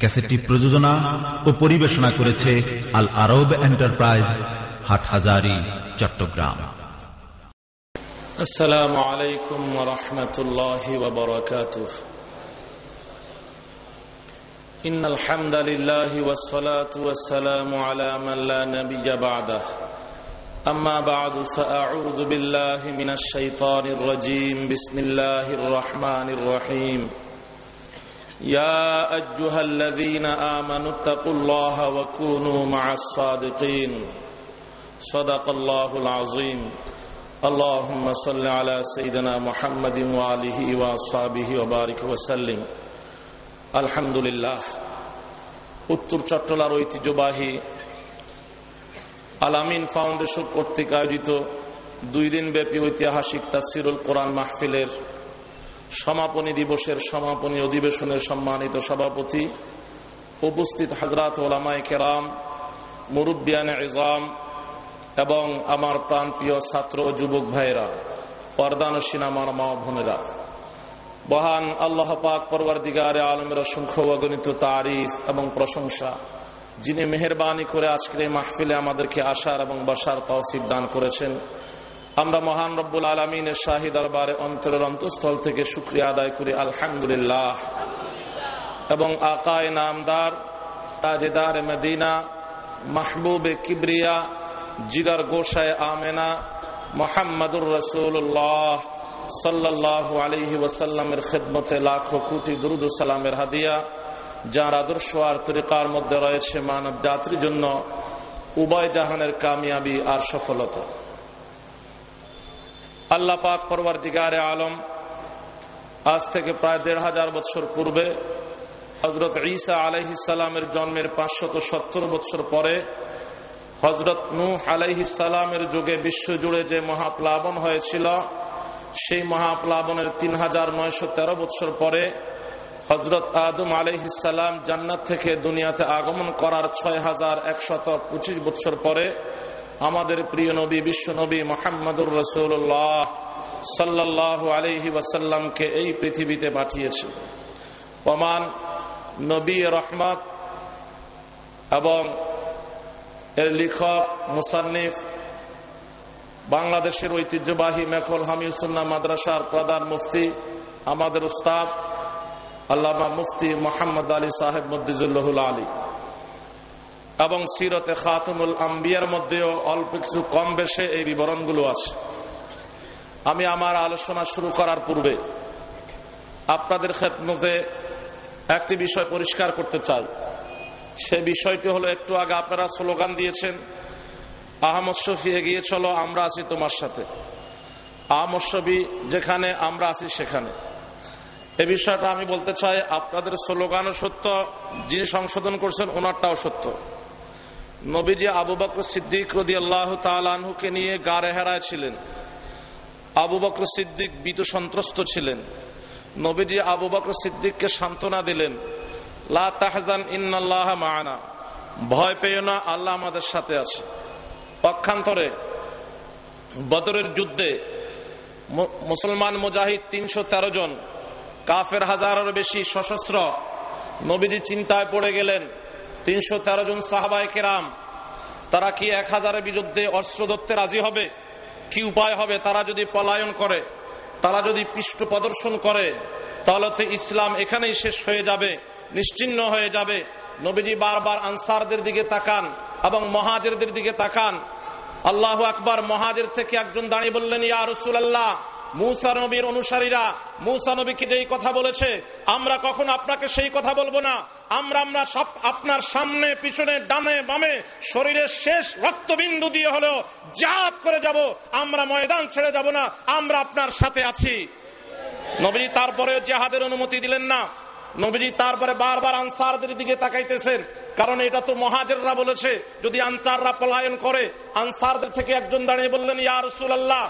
ক্যাসেটটি প্রযোজনা ও পরিবেশনা করেছে আল আরব এন্টারপ্রাইজ হাটহাজারি চট্টগ্রাম السلام عليكم ورحمة الله وبركاته إن الحمد لله والصلاة والسلام على من لا نبي بعده أما بعد فأعوذ بالله من الشيطان الرجيم بسم الله الرحمن الرحيم يا أيها الذين آمنوا اتقوا الله وكونوا مع الصادقين صدق الله العظيم اللهم صل على سيدنا محمد وآله وأصحابه وبارك وسلم الحمد لله উত্তর চট্টলার ঐতিহ্যবাহী আলামিন ফাউন্ডেশন কর্তৃক আয়োজিত দুই দিন ব্যাপী ঐতিহাসিক তাফসিরুল কোরআন মাহফিলের সমাপনী দিবসের সমাপনী অধিবেশনের সম্মানিত সভাপতি, উপস্থিত হাজরাত ওলামাই কেরাম, মুরব্বিয়ান ইজাম এবং আমার প্রাণপ্রিয় ছাত্র ও যুবক ভাইয়েরা পর্দানসীন আমার মা বোনেরা। বহান আল্লাহ পাক পরবার দিগারে আলমের অসংখ্য অগণিত তারিফ এবং প্রশংসা, যিনি মেহরবানি করে আজকের এই মাহফিলে আমাদেরকে আসার এবং বসার তৌফিক দান করেছেন। আমরা মহান রব্বুল আলমিনের শাহী দরবারে অন্তরের অন্তঃস্থল থেকে শুক্রিয়া আদায় করি, আলহামদুলিল্লাহ। এবং আকায় নামদার তাজেদার মদিনা, মাহবুবে কিবরিয়া জিগার গোসায় আমেনা, মোহাম্মদুর রসুল্লাহ সাল্লাহ আলহি ওসাল্লামের খেদমতে লাখো কোটি দুরুদ সালামের হাদিয়া, যার আদর্শ আর তরিকার মধ্যে রয়েছে মানব জাতির জন্য উভয় জাহানের কামিয়াবি আর সফলতা। আল্লাহ পাক পরবার দিগারে আলম, আজ থেকে প্রায় দেড় হাজার বছর পূর্বে হজরত ঈসা আলহিসাল্লামের জন্মের পাঁচশত সত্তর বছর পরে হজরত নূহ আলাইহিসালামের যুগে বিশ্বজুড়ে যে মহাপ্লাবন হয়েছিল, সেই মহাপ্লাবনের তিন হাজার নয়শো তেরো বছর পরে হজরত আদম আলহিসাল্লাম জান্নাত থেকে দুনিয়াতে আগমন করার ছয় হাজার একশত পঁচিশ বছর পরে আমাদের প্রিয় নবী, বিশ্ব নবী মোহাম্মদুর রসুল্লাহ সাল্লাহ আলহি ওয়াসাল্লামকে এই পৃথিবীতে পাঠিয়েছে। ওমান নবী রহমত এবং এর লিখক, মুসান্নিফ, বাংলাদেশের ঐতিহ্যবাহী মেখল হামিউসুল্লাহ মাদ্রাসার প্রধান মুফতি, আমাদের উস্তাদ, আল্লামা মুফতি মোহাম্মদ আলী সাহেব মদ্দিজুল্লাহুল আলী। এবং সিরতে খাতুমুল আম্বিয়ার মধ্যেও অল্প কিছু কম বেশে এই বিবরণগুলো আছে। আমি আমার আলোচনা শুরু করার পূর্বে আপনাদের ক্ষেত্রে একটি বিষয় পরিষ্কার করতে চাই। সে বিষয়টি হলো, একটু আগে আপনারা স্লোগান দিয়েছেন, আহমদ শফি এগিয়ে চলো, আমরা আছি তোমার সাথে। আহমদ শফি, যেখানে আমরা আছি সেখানে। এ বিষয়টা আমি বলতে চাই, আপনাদের স্লোগানও সত্য, যিনি সংশোধন করছেন, ওনারটাও সত্য। নবীজি আবু বকর সিদ্দিক রদি আল্লাহ তালহুকে নিয়ে গাড়ে হেরায় ছিলেন। আবু বকর সিদ্দিক বিত সন্ত্রস্ত ছিলেন। নবীজি আবু বকর সিদ্দিককে সান্ত্বনা দিলেন, লা তাহজান ইন্নাল্লাহ মানা। ভয় পেও না, আল্লাহ আমাদের সাথে আছে। পক্ষান্তরে বদরের যুদ্ধে মুসলমান মুজাহিদ তিনশো তেরো জন, কাফের হাজারের বেশি সশস্ত্র নবীজি চিন্তায় পড়ে গেলেন তিনশো তেরো জন সাহাবাই কেরাম, তারা কি এক হাজারের বিরুদ্ধে অস্ত্র ধরতে রাজি হবে? কি উপায় হবে? তারা যদি পলায়ন করে, তারা যদি পৃষ্ঠ প্রদর্শন করে, তাহলে তো ইসলাম এখানেই শেষ হয়ে যাবে, নিশ্চিন্ন হয়ে যাবে। নবীজি বারবার আনসারদের দিকে তাকান এবং মহাজেরদের দিকে তাকান। আল্লাহ আকবার, মহাজের থেকে একজন দাঁড়িয়ে বললেন, ইয়া রসুল আল্লাহ মুসা নবীর অনুসারীরা, মুসা নবীকে যেই কথা বলেছে, আমরা কখন আপনাকে সেই কথা বলব না? আমরা আমরা সব আপনার সামনে, পিছনে, ডানে, বামে, শরীরের শেষ রক্তবিন্দু দিয়ে হলেও জাত করে যাব। আমরা ময়দান ছেড়ে যাব না, আমরা আপনার সাথে আছি। নবী তারপরে জেহাদের অনুমতি দিলেন না। নবীজি তারপরে বারবার আনসারদের দিকে তাকাইতেছেন। কারণ এটা তো মহাজেররা বলেছে, যদি আনসাররা পলায়ন করে, আনসারদের থেকে একজন দাঁড়িয়ে বললেন, ইয়া রাসূলুল্লাহ,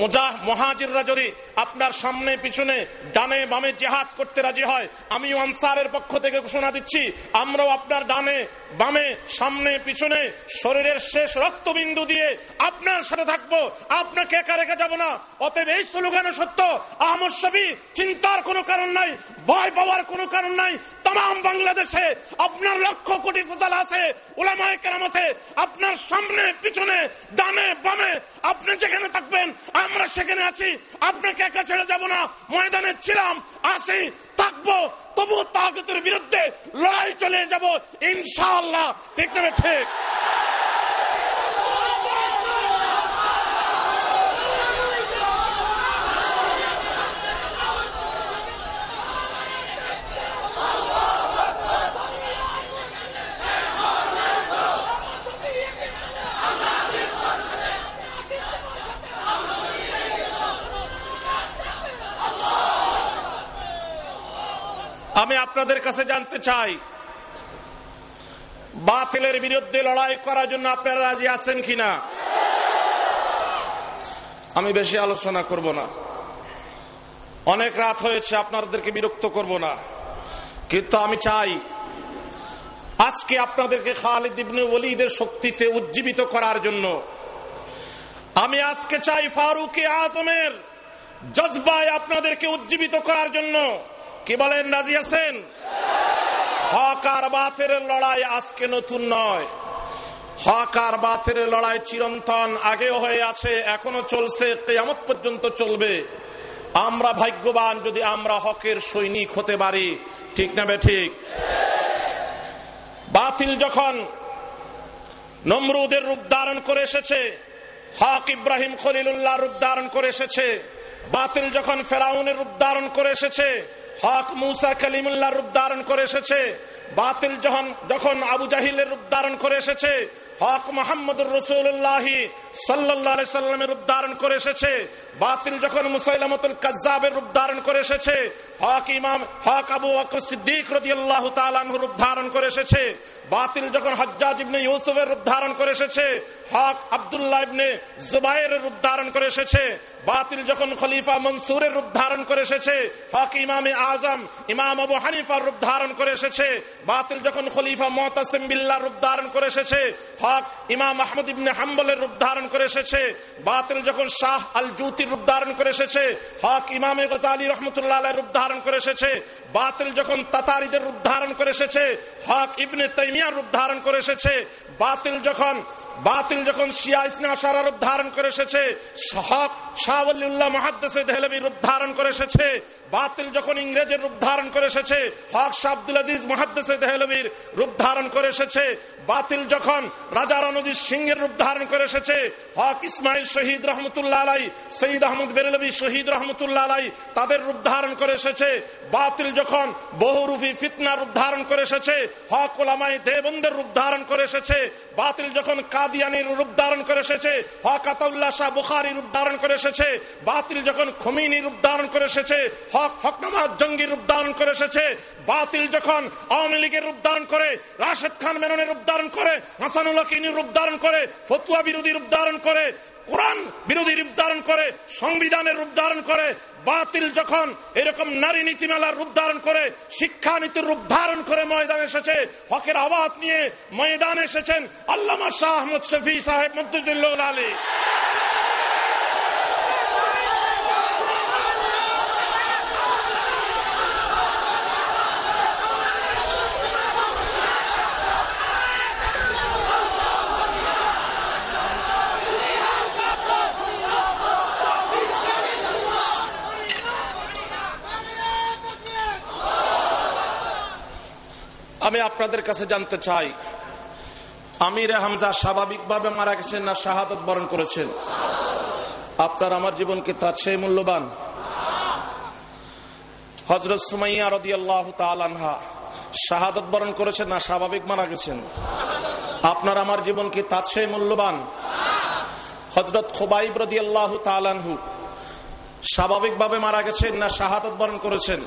মুজা মহাজিররা যদি আপনার সামনে, পিছনে, ডানে, বামে জেহাদ করতে রাজি হয়, আমিও আনসারের পক্ষ থেকে ঘোষণা দিচ্ছি, আমরাও আপনার ডানে, বামে, সামনে, পিছনে, শরীরের শেষ রক্তবিন্দু দিয়ে আপনার সাথে থাকব, আপনাকে একা রেখে যাব না। অতএব এই স্লোগানে সত্য, আহমদ শবি চিন্তার কোনো কারণ নাই, ভয় পাওয়ার কোনো কারণ নাই তাম বাংলাদেশে আপনার লক্ষ কোটি ফসল আছে ওলামায় কেরাম আছে। আপনার সামনে, পিছনে দামে বামে আপনি যেখানে থাকবেন, আমরা সেখানে আছি। আপনাকে একা ছেড়ে যাব না। ময়দানে ছিলাম, আসি, থাকব তবু তাগতের বিরুদ্ধে লড়াই চলে যাব। ইনশাআল্লাহ। ঠিক না ঠিক? আমি আপনাদের কাছে জানতে চাই, বাতিলের বিরুদ্ধে লড়াই করার জন্য আপনারা রাজি আছেন কিনা? আমি বেশি আলোচনা করব না। অনেক রাত হয়েছে, আপনাদেরকে বিরক্ত করব না। কিন্তু আমি চাই, আজকে আপনাদেরকে খালিদ ইবনে ওলিদের শক্তিতে উজ্জীবিত করার জন্য, আমি আজকে চাই ফারুকে আজমের জজবায় আপনাদেরকে উজ্জীবিত করার জন্য কি বলেন, রাজি আছেন? হক আর বাতের লড়াই আজকে নতুন নয়। হক আর বাতের লড়াই চিরন্তন আগেও হয়ে আছে, এখনও চলছে, কেয়ামত পর্যন্ত চলবে। আমরা ভাগ্যবান যদি আমরা হকের সৈনিক হতে পারি। ঠিক না ঠিক? বাতিল যখন নমরুদের রূপ ধারণ করে এসেছে, হক ইব্রাহিম খলিলুল্লাহ রূপ ধারণ করে এসেছে, বাতিল যখন ফেরাউনের রূপ ধারণ করে এসেছে হক মুসা কালিমুল্লাহ রূপ ধারণ করে এসেছে। বাতিল যখন যখন আবু জাহিলের রূপ ধারণ করে এসেছে, হক মোহাম্মদুর রসুল্লাহ সাল্লাহ সাল্লামের রূপ ধারণ করে এসেছে। বাতিল যখন মুসাইলামতুল কাজাবের রূপ ধারণ করে এসেছে, হক ইমাম হক আবু বকর সিদ্দিক রাদিয়াল্লাহু তাআলা রূপ ধারণ করে এসেছে। বাতিল যখন হজ্জাজ ইবনে ইউসুফের রূপ ধারণ করে এসেছে, হক আব্দুল্লাহ ইবনে জুবাইরের রূপ ধারণ করে এসেছে। বাতিল যখন খলিফা মনসুরের রূপ ধারণ করে এসেছে হক ইমামে আজম, ইমাম আবু হানিফার রূপ ধারণ করে এসেছে, বাতিল যখন খলিফা মুতাসিম বিল্লাহর রূপ ধারণ করে এসেছে হক ইমাম আহমদ ইবনে হাম্বলের রূপ ধারণ করে এসেছে, বাতিল যখন শাহ আল জুতির রূপ ধারণ করে এসেছে হক ইমামে গজালি রহমতুল্লাহ রূপ ধারণ করে এসেছে, বাতিল যখন তাতারিদের রূপ ধারণ করে এসেছে হক ইবনে তাইমিয়ার রূপ ধারণ করে এসেছে, বাতিল যখন বাতিল যখন শিয়া ইসনা আশারা রূপ ধারণ করে এসেছে হক শাহউল্লাহ মহাদ্দেসে দেহলবি রূপ ধারণ করে এসেছে। বাতিল যখন ইংরেজের রূপ ধারণ করে এসেছে, হক শাহ আব্দুল আজিজ দেহলবির রূপ ধারণ করে এসেছে। বাতিল যখন রাজা রণজিৎ রূপ ধারণ করে এসেছে, হক ইসমাইল শহীদ রহমতুল্লাহ আলাই, সঈদ আহমদ বেরলবি শহীদ রহমতুল্লাহ আলাই তাদের রূপ ধারণ করে এসেছে। বাতিল যখন বহুরূপী ফিতনা রূপ ধারণ করে এসেছে, হক ওলামাই দেবন্দের রূপ ধারণ করে এসেছে। বাতিল যখন কাদিয়ানির রূপ ধারণ করে এসেছে, হক আতাউল্লাহ শাহ বুখারি রূপ ধারণ করে এসেছে। বাতিল যখন খমিনী রূপ ধারণ করে এসেছে, হক হকনামাজ জঙ্গির রূপ ধারণ করে এসেছে, বাতিল যখন আওয়ামী লীগের রূপ ধারণ করে, রাশেদ খান মেননের রূপ ধারণ করে হাসানুল্লাহ কিনির রূপ ধারণ করে, ফতুয়া বিরোধী রূপ ধারণ করে, কোরআন বিরোধী রূপ ধারণ করে, সংবিধানের রূপ ধারণ করে, বাতিল যখন এরকম নারী নীতিমালার রূপ ধারণ করে শিক্ষা নীতির রূপ ধারণ করে ময়দান এসেছে, হকের আওয়াজ নিয়ে ময়দান এসেছেন আল্লামা শাহ আহমদ শফি সাহেব মদ্দুল্লাহ আলী। আমি আপনাদের কাছে জানতে চাই। আমির হামজা স্বাভাবিকভাবে মারা গেছেন না শাহাদত বরণ করেছেন? আপনার আমার জীবনকে তার সেই মূল্যবান? হজরত সুমাইয়া রদি আল্লাহ তালানহা শাহাদত বরণ করেছেন না স্বাভাবিক মারা গেছেন? আপনার আমার জীবন কি তার সেই মূল্যবান? হজরত খোবাইব রদি আল্লাহ তালানহু স্বাভাবিকভাবে মারা গেছেন না শাহাদত বরণ করেছেন?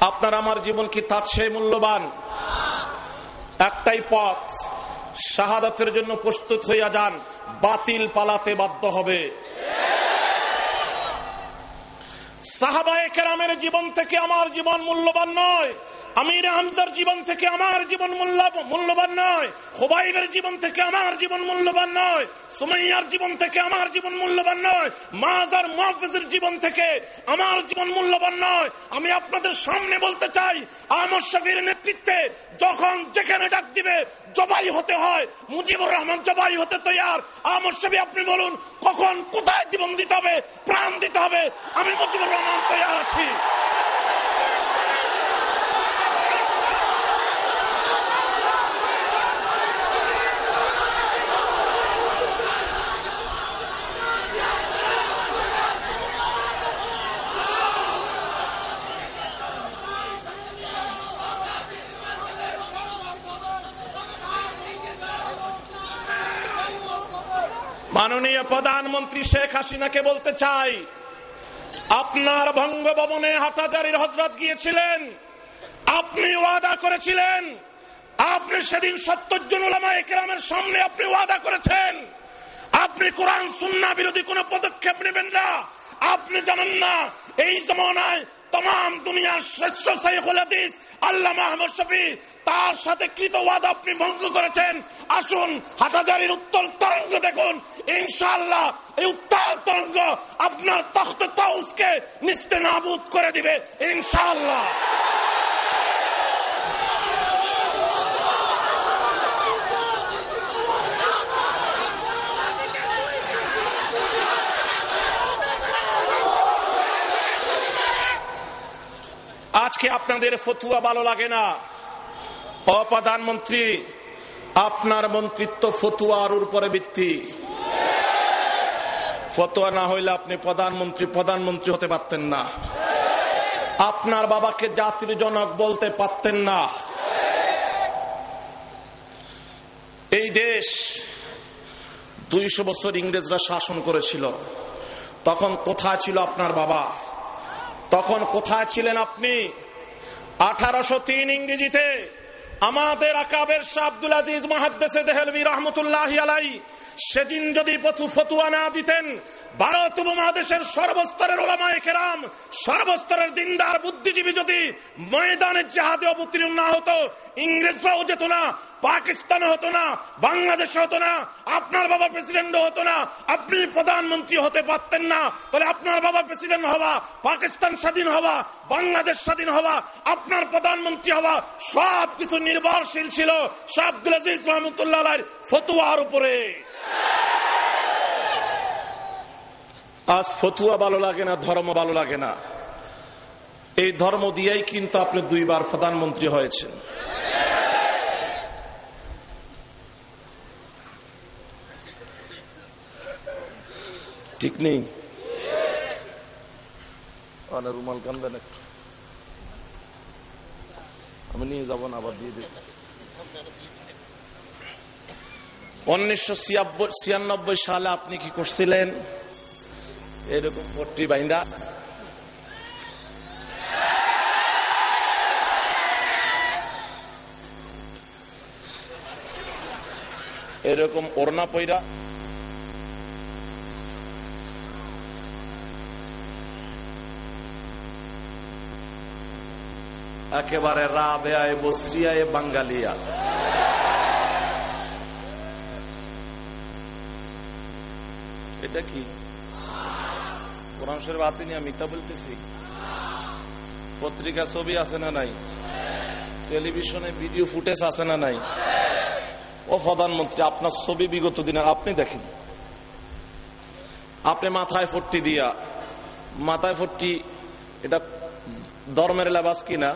আপনার আমার জীবন কি তার সেই মূল্যবান? একটাই পথ, শাহাদাতের জন্য প্রস্তুত হইয়া যান, বাতিল পালাতে বাধ্য হবে। সাহাবায়ে কেরামের জীবন থেকে আমার জীবন মূল্যবান নয়। আমির হামজার জীবন থেকে আমার জীবন মূল্যবান নয়। হোবাইবের জীবন থেকে আমার জীবন মূল্যবান নয়। সুমাইয়ার জীবন থেকে আমার জীবন মূল্যবান নয়। মাজার মুহাফিজের জীবন থেকে আমার জীবন মূল্যবান নয়। আমি আপনাদের সামনে বলতে চাই আমর শফির নেতৃত্বে যখন যেখানে ডাক দিবে, জবাই হতে হয়। মুজিবুর রহমান জবাই হতে তৈয়ার। আমর শফি, আপনি বলুন, কখন, কোথায় জীবন দিতে হবে, প্রাণ দিতে হবে? আমি মুজিবুর রহমান তৈয়ার আছি। মাননীয় প্রধানমন্ত্রী শেখ হাসিনাকে বলতে চাই, আপনার বঙ্গভবনে হাটাজারির হজরত গিয়েছিলেন, আপনি ওয়াদা করেছিলেন, আপনি সেদিন সত্তর জন একরামের সামনে আপনি ওয়াদা করেছেন, আপনি কোরআন, সুন্না বিরোধী কোন পদক্ষেপ নেবেন না, আপনি জানেন না, এই জমানায় তমাম দুনিয়ার শ্রেষ্ঠ সাইকুল হাদিস আল্লাহ মাহমুদ শফি তার সাথে কৃত ওয়াদ আপনি ভঙ্গ করেছেন আসুন, হাটাজারির উত্তর তরঙ্গ দেখুন। ইনশাআল্লাহ, এই উত্তাল তরঙ্গ আপনার তখ্ত তাউসকে নিস্তে নাবুদ করে দিবে। ইনশাআল্লাহ। আজকে আপনাদের ফতুয়া ভালো লাগে না? অপ্রধানমন্ত্রী আপনার মন্ত্রিত্ব ফতুয়ার উপরে ভিত্তি। ফতোয়া না হইলে আপনি প্রধানমন্ত্রী প্রধানমন্ত্রী হতে পারতেন না। আপনার বাবাকে জাতির জনক বলতে পারতেন না। এই দেশ দুইশো বছর ইংরেজরা শাসন করেছিল। তখন কোথায় ছিল আপনার বাবা? তখন কোথায় ছিলেন আপনি? আঠারোশো তিন ইংরেজিতে আমাদের আকাবের শাহ আব্দুল আজিজ মাহাদ্দেসে দেহলবি রহমতুল্লাহ আলাই সেদিন যদি ফতুয়া না দিতেন, ভারত উপমহাদেশের সর্বস্তরের ওলামায় কেরাম, সর্বস্তরের দিনদার বুদ্ধিজীবী যদি ময়দানের জাহাদে অবতীর্ণ না হতো, ইংরেজরাও যেত না পাকিস্তান হতো না বাংলাদেশ হতো না, আপনার বাবা প্রেসিডেন্ট হতো না, আপনি প্রধানমন্ত্রী হতে পারতেন না, তাহলে আপনার বাবা প্রেসিডেন্ট হওয়া, পাকিস্তান স্বাধীন হওয়া, বাংলাদেশ স্বাধীন হওয়া, আপনার প্রধানমন্ত্রী হওয়া সব কিছু নির্ভরশীল ছিল শাহ আব্দুল আজিজ রহমতুল্লাহ ফতুয়ার উপরে। আজ ফতুয়া ভালো লাগে না, ধর্ম ভালো লাগে না। এই ধর্ম দিয়েই কিন্তু আপনি দুইবার প্রধানমন্ত্রী হয়েছেন। ঠিক নেই? রুমাল কান্দেন একটু। আমি নিয়ে যাব না, আবার দিয়ে দেব। উনিশশো ছিয়ানব্বই সালে আপনি কি করছিলেন? এরকম পট্টি বাইন্দা। এরকম ওড়না পইরা। একেবারে রাবেয়ায় বসরিয়ায় বাঙ্গালিয়া এটা কি? শরীফ হাতে নিয়ে মিথ্যা বলতেছি? পত্রিকা ছবি আছে না নাই? টেলিভিশনে ভিডিও ফুটেজ আছে না নাই? ও প্রধানমন্ত্রী, আপনার ছবি বিগত দিনের, আপনি দেখেন। আপনি মাথায় ফট্টি দিয়া, মাথায় ফট্টি এটা ধর্মের লেবাস কিনা?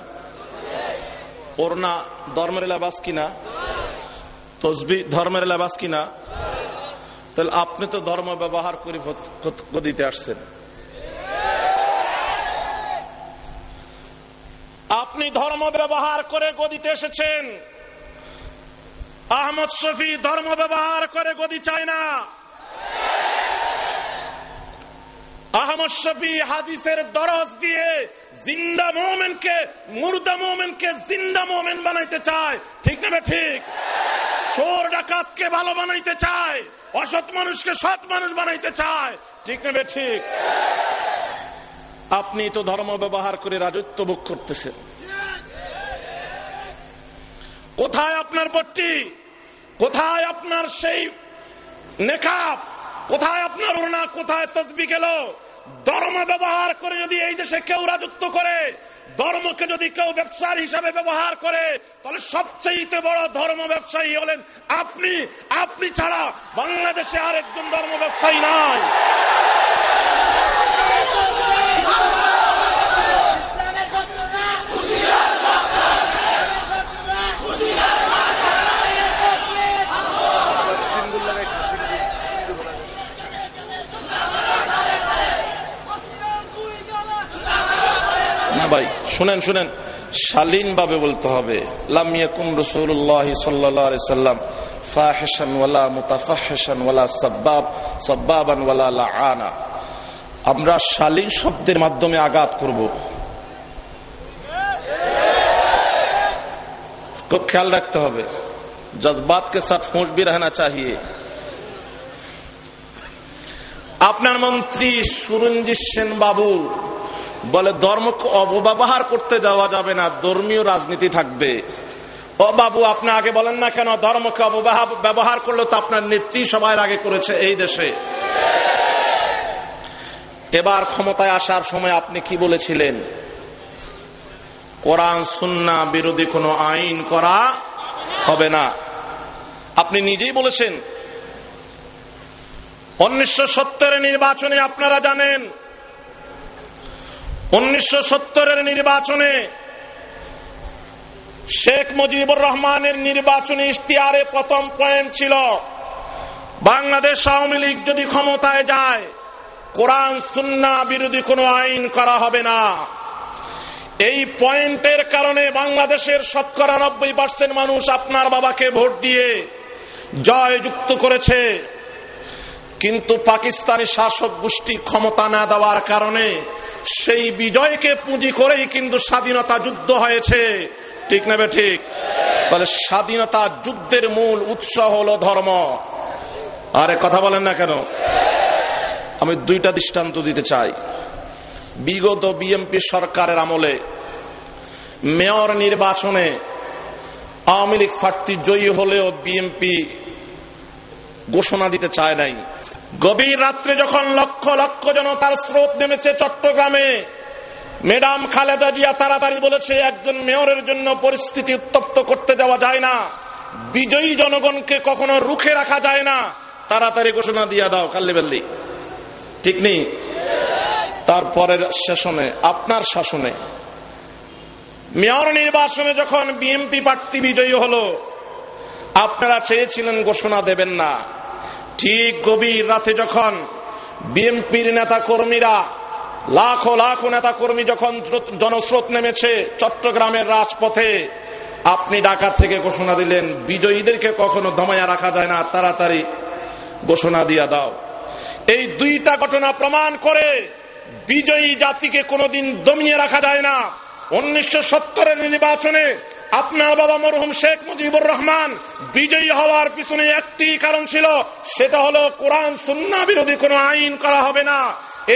ওরনা ধর্মের লেবাস কিনা? তসবি ধর্মের লেবাস কিনা? তাহলে আপনি তো ধর্ম ব্যবহার করে দিতে আসছেন। আপনি ধর্ম ব্যবহার করে গদিতে এসেছেন। আহমদ শফি ধর্ম ব্যবহার করে গদি চায় না। আহমদ শফি হাদিসের দরজ দিয়ে জিন্দা মোমেনকে, মুর্দা মোমেনকে জিন্দা মোমেন বানাইতে চায়। ঠিক না ঠিক? চোর ডাকাতকে ভালো বানাইতে চায়। অসৎ মানুষকে সৎ মানুষ বানাইতে চায়। ঠিক না ঠিক? আপনি তো ধর্ম ব্যবহার করে রাজত্ব ভোগ করতেছেন। কোথায় আপনার পট্টি? কোথায় আপনার সেই নেকাব? কোথায় আপনার ওড়না? কোথায় তসবি গেল? ধর্ম ব্যবহার করে যদি এই দেশে কেউ রাজত্ব করে ধর্মকে যদি কেউ ব্যবসার হিসাবে ব্যবহার করে, তাহলে সবচেয়ে বড় ধর্ম ব্যবসায়ী হলেন আপনি। আপনি ছাড়া বাংলাদেশে আর একজন ধর্ম ব্যবসায়ী নাই ইসলামের শত্রুরা হুঁশিয়ার ইসলামের শত্রুরা না ভাই শুনেন শুনেন। শালীন ভাবে বলতে হবে। সাল্লাম আনা আমরা শালীন শব্দের মাধ্যমে আঘাত করব। খুব খেয়াল রাখতে হবে। জজবাত কে সাথ হোঁশ ভি রহনা আপনার মন্ত্রী সুরঞ্জিত সেন বাবু বলে ধর্মকে অপব্যবহার করতে যাওয়া যাবে না, ধর্মীয় রাজনীতি থাকবে। ও বাবু, আপনি আগে বলেন না কেন ধর্মকে অপব্যবহার ব্যবহার করলে তো আপনার নেত্রী সবার আগে করেছে এই দেশে। এবার ক্ষমতায় আসার সময় আপনি কি বলেছিলেন? কোরআন, সুন্না বিরোধী কোনো আইন করা হবে না। আপনি নিজেই বলেছেন। উনিশশো সত্তরের নির্বাচনে আপনারা জানেন উনিশশো সত্তরের নির্বাচনে শেখ মুজিবুর রহমানের নির্বাচনী ইশতিয়ারে প্রথম পয়েন্ট ছিল, বাংলাদেশ আওয়ামী লীগ যদি ক্ষমতায় যায়, কোরআন, সুন্না বিরোধী কোনো আইন করা হবে না। এই পয়েন্টের কারণে বাংলাদেশের শতকরা নব্বই পার্সেন্ট মানুষ আপনার বাবাকে ভোট দিয়ে জয় যুক্ত করেছে। কিন্তু পাকিস্তানি শাসক গোষ্ঠী ক্ষমতা না দেওয়ার কারণে সেই বিজয়কে পুঁজি করেই কিন্তু স্বাধীনতা যুদ্ধ হয়েছে। ঠিক নেবে ঠিক? তাহলে স্বাধীনতা যুদ্ধের মূল উৎস হলো ধর্ম। আরে কথা বলেন না কেন? আমি দুইটা দৃষ্টান্ত দিতে চাই। বিগত বিএমপি সরকারের আমলে, মেয়র নির্বাচনে আওয়ামী লীগ প্রার্থী জয়ী হলেও বিএমপি ঘোষণা দিতে চায় নাই। গভীর রাত্রে যখন লক্ষ লক্ষ জনতার স্রোত নেমেছে চট্টগ্রামে, ম্যাডাম খালেদা জিয়া তাড়াতাড়ি বলেছে, একজন মেয়রের জন্য পরিস্থিতি উত্তপ্ত করতে যাওয়া যায় না। বিজয়ী জনগণকে কখনো রুখে রাখা যায় না। তাড়াতাড়ি ঘোষণা দিয়ে দাও কাল্লিবেল্লি ঠিক নেই। তারপরের শাসনে, আপনার শাসনে, মেয়র নির্বাচনে যখন বিএমপি প্রার্থী বিজয়ী হলো, আপনারা চেয়েছিলেন ঘোষণা দেবেন না। ঠিক গভীর রাতে যখন বিএনপির নেতা কর্মীরা লাখো লাখো নেতা কর্মী যখন জনস্রোত নেমেছে চট্টগ্রামের রাজপথে, আপনি ঢাকা থেকে ঘোষণা দিলেন, বিজয়ীদেরকে কখনো দমায়া রাখা যায় না, তাড়াতাড়ি ঘোষণা দিয়া দাও। এই দুইটা ঘটনা প্রমাণ করে বিজয়ী জাতিকে কোনোদিন দমিয়ে রাখা যায় না। উনিশশো সত্তরের নির্বাচনে আপনার বাবা মরহুম শেখ মুজিবুর রহমান বিজয়ী হওয়ার পিছনে একটি কারণ ছিল, সেটা হলো কোরআন সুন্না বিরোধী কোনো আইন করা হবে না।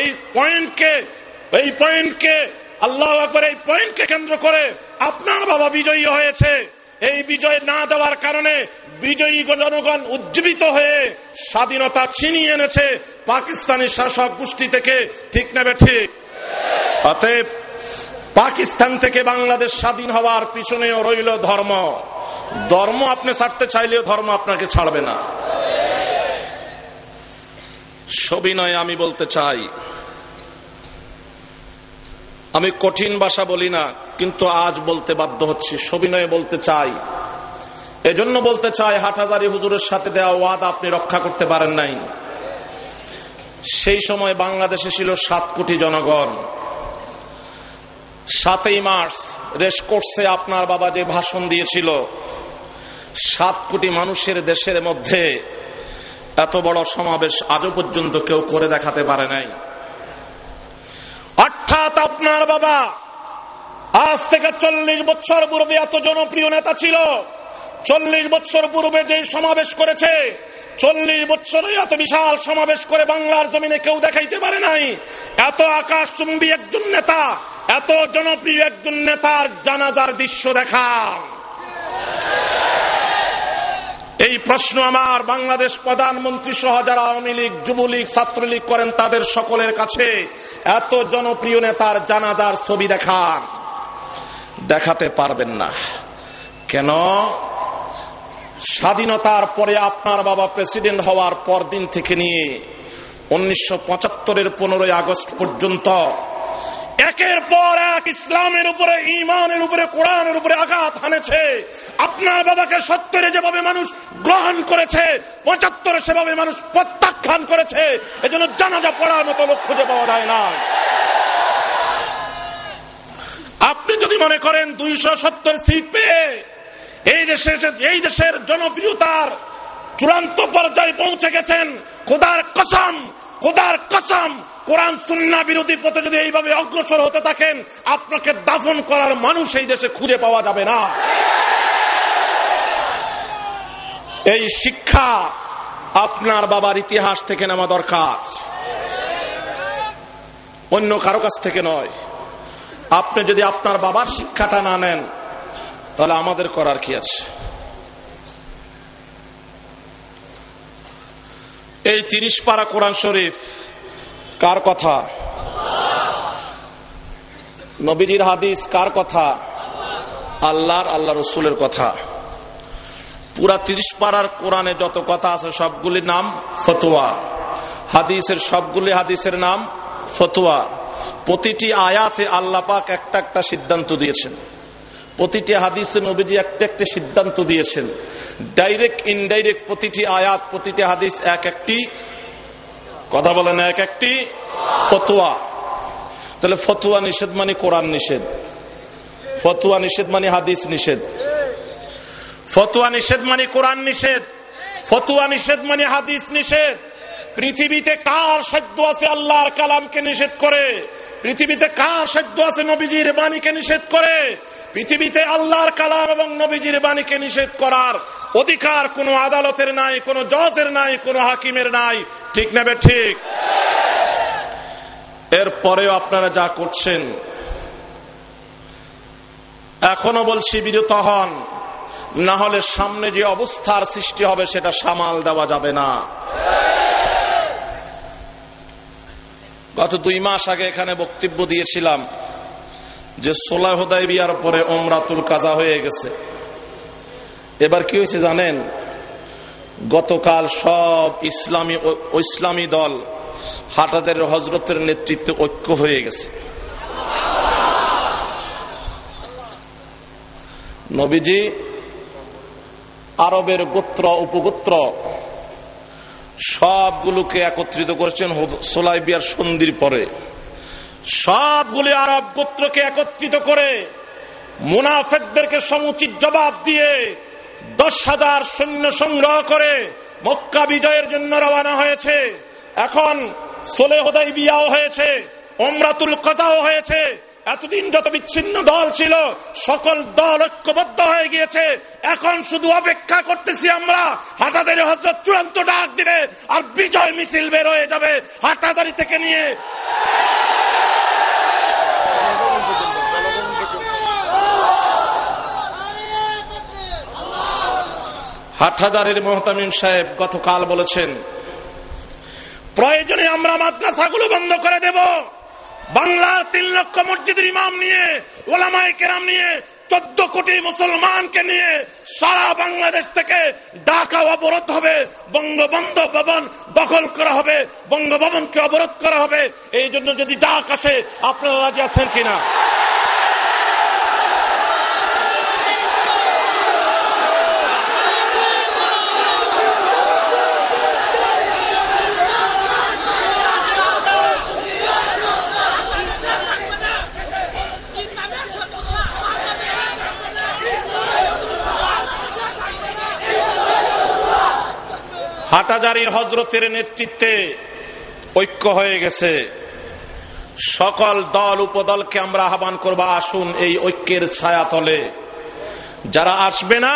এই পয়েন্টকে এই পয়েন্টকে, আল্লাহ আকবর এই পয়েন্টকে কেন্দ্র করে আপনার বাবা বিজয়ী হয়েছে। এই বিজয় না দেওয়ার কারণে বিজয়ী জনগণ উজ্জীবিত হয়ে স্বাধীনতা ছিনিয়ে এনেছে পাকিস্তানি শাসক গোষ্ঠী থেকে। ঠিক নেবে ঠিক। অতএব পাকিস্তান থেকে বাংলাদেশ স্বাধীন হওয়ার পিছনেও রইল ধর্ম। ধর্ম আপনি ছাড়তে চাইলেও ধর্ম আপনাকে ছাড়বে না। সবিনয় আমি বলতে চাই, আমি কঠিন ভাষা বলি না, কিন্তু আজ বলতে বাধ্য হচ্ছি, সবিনয়ে বলতে চাই। এজন্য বলতে চাই, হাটহাজারি হুজুরের সাথে দেওয়া ওয়াদ আপনি রক্ষা করতে পারেন নাই। সেই সময় বাংলাদেশে ছিল সাত কোটি জনগণ। সাতই মার্চ রেসকোর্সে আপনার বাবা যে ভাষণ দিয়েছিল, সাত কোটি মানুষের দেশের মধ্যে এত বড় সমাবেশ আজও পর্যন্ত কেউ করে দেখাতে পারে নাই। অর্থাৎ আপনার বাবা আজ থেকে চল্লিশ বছর পূর্বে এত জনপ্রিয় নেতা ছিল। চল্লিশ বছর পূর্বে যে সমাবেশ করেছে, চল্লিশ বছরে এত বিশাল সমাবেশ করে বাংলার জমিনে কেউ দেখাইতে পারে নাই। এত আকাশ চুম্বী একজন নেতা, এত জনপ্রিয় একজন নেতার জানাজার দৃশ্য দেখা। এই প্রশ্ন আমার বাংলাদেশ প্রধানমন্ত্রী সহ যারা আওয়ামী লীগ, যুবলীগ, ছাত্রলীগ করেন তাদের সকলের কাছে এত জনপ্রিয় নেতার জানাজার ছবি দেখান। দেখাতে পারবেন না। কেন? স্বাধীনতার পরে আপনার বাবা প্রেসিডেন্ট হওয়ার পর দিন থেকে নিয়ে উনিশশো পঁচাত্তরের পনেরোই আগস্ট পর্যন্ত একের পর এক ইসলামের উপরে ইমানের উপরে, কোরআনের উপরে আঘাত হানেছে। আপনার বাবাকে সত্তরে যেভাবে মানুষ গ্রহণ করেছে, পঁচাত্তরে সেভাবে মানুষ প্রত্যাখ্যান করেছে, এজন্য জানাজা পড়ার মতো লোক খুঁজে পাওয়া যায় না। আপনি যদি মনে করেন দুইশো সত্তর সিট পেয়ে এই দেশে এই দেশের জনপ্রিয়তার চূড়ান্ত পর্যায়ে পৌঁছে গেছেন খোদার কসম খোদার কসম। কোরআন সুন্না বিরোধী পথে যদি এইভাবে অগ্রসর হতে থাকেন, আপনাকে দাফন করার মানুষ এই দেশে খুঁজে পাওয়া যাবে না। এই শিক্ষা আপনার বাবার ইতিহাস থেকে নেওয়া দরকার। অন্য কারও কাছ থেকে নয়। আপনি যদি আপনার বাবার শিক্ষাটা না নেন তাহলে আমাদের করার কি আছে? এই তিরিশ পারা কোরআন শরীফ কার কথা? নবীজির হাদিস কার কথা? আল্লাহর, আল্লাহ রসুলের কথা। পুরা তিরিশ পাড়ার কোরআনে যত কথা আছে সবগুলির নাম ফতোয়া। হাদিসের সবগুলি হাদিসের নাম ফতোয়া। প্রতিটি আয়াতে আল্লাহ পাক একটা একটা সিদ্ধান্ত দিয়েছেন। প্রতিটি হাদিসে নবীজি একটা একটা সিদ্ধান্ত দিয়েছেন। ডাইরেক্ট ইনডাইরেক্ট প্রতিটি আয়াত, প্রতিটি হাদিস এক একটি। কথা বলেন, এক একটি ফতোয়া। তাহলে ফতুয়া নিষেধ মানে কোরআন নিষেধ। ফতুয়া নিষেধ মানে হাদিস নিষেধ। ফতুয়া নিষেধ মানে কোরআন নিষেধ। ফতুয়া নিষেধ মানে হাদিস নিষেধ। পৃথিবীতে কার সাধ্য আছে আল্লাহর কালামকে নিষেধ করে? পৃথিবীতে কার সাধ্য আছে নবীজির বাণীকে নিষেধ করে? পৃথিবীতে আল্লাহর কালাম এবং নবীজির বাণীকে নিষেধ করার অধিকার কোনো আদালতের নাই, কোনো জজের নাই, কোনো হাকিমের নাই। ঠিক নেবে ঠিক? এর পরেও আপনারা যা করছেন, এখনও বলছি বিরত হন। না হলে সামনে যে অবস্থার সৃষ্টি হবে সেটা সামাল দেওয়া যাবে না। গত দুই মাস আগে এখানে বক্তব্য দিয়েছিলাম যে সোলা হোদাই বিয়ার পরে ওমরাতুল কাজা হয়ে গেছে। এবার কি হয়েছে জানেন? গতকাল সব ইসলামী ইসলামী দল হাটাদের হজরতের নেতৃত্বে ঐক্য হয়ে গেছে। নবীজি, আরবের গোত্র, উপগোত্র সবগুলোকে একত্রিত করেছেন সোলাইবিয়ার সন্ধির পরে। সবগুলি আরব গোত্রকে একত্রিত করে মুনাফেকদেরকে সমুচিত জবাব দিয়ে দশ হাজার সৈন্য সংগ্রহ করে মক্কা বিজয়ের জন্য রওনা হয়েছে। এখন সোলে হোদাই বিয়াও হয়েছে ওমরাতুল কাজাও হয়েছে। এতদিন যত বিচ্ছিন্ন দল ছিল, সকল দল ঐক্যবদ্ধ হয়ে গিয়েছে। এখন শুধু অপেক্ষা করতেছি আমরা, হাটাদারি হজরত চূড়ান্ত ডাক দিবে আর বিজয় মিছিল বের হয়ে যাবে হাটাদারি থেকে নিয়ে। হাটহাজারের মোহতামিম সাহেব গতকাল বলেছেন, প্রয়োজনে আমরা মাদ্রাসাগুলো বন্ধ করে দেব। বাংলার তিন লক্ষ মসজিদের ইমাম নিয়ে ওলামাই কেরাম নিয়ে, চোদ্দ কোটি মুসলমানকে নিয়ে সারা বাংলাদেশ থেকে ডাকা অবরোধ হবে, বঙ্গবন্ধু ভবন দখল করা হবে, বঙ্গভবনকে অবরোধ করা হবে। এই জন্য যদি ডাক আসে, আপনারা রাজি আছেন কিনা? হাটাজারির হজরতের নেতৃত্বে ঐক্য হয়ে গেছে। সকল দল উপদলকে আমরা আহ্বান করব, আসুন এই ঐক্যের ছায়া তলে যারা আসবে না,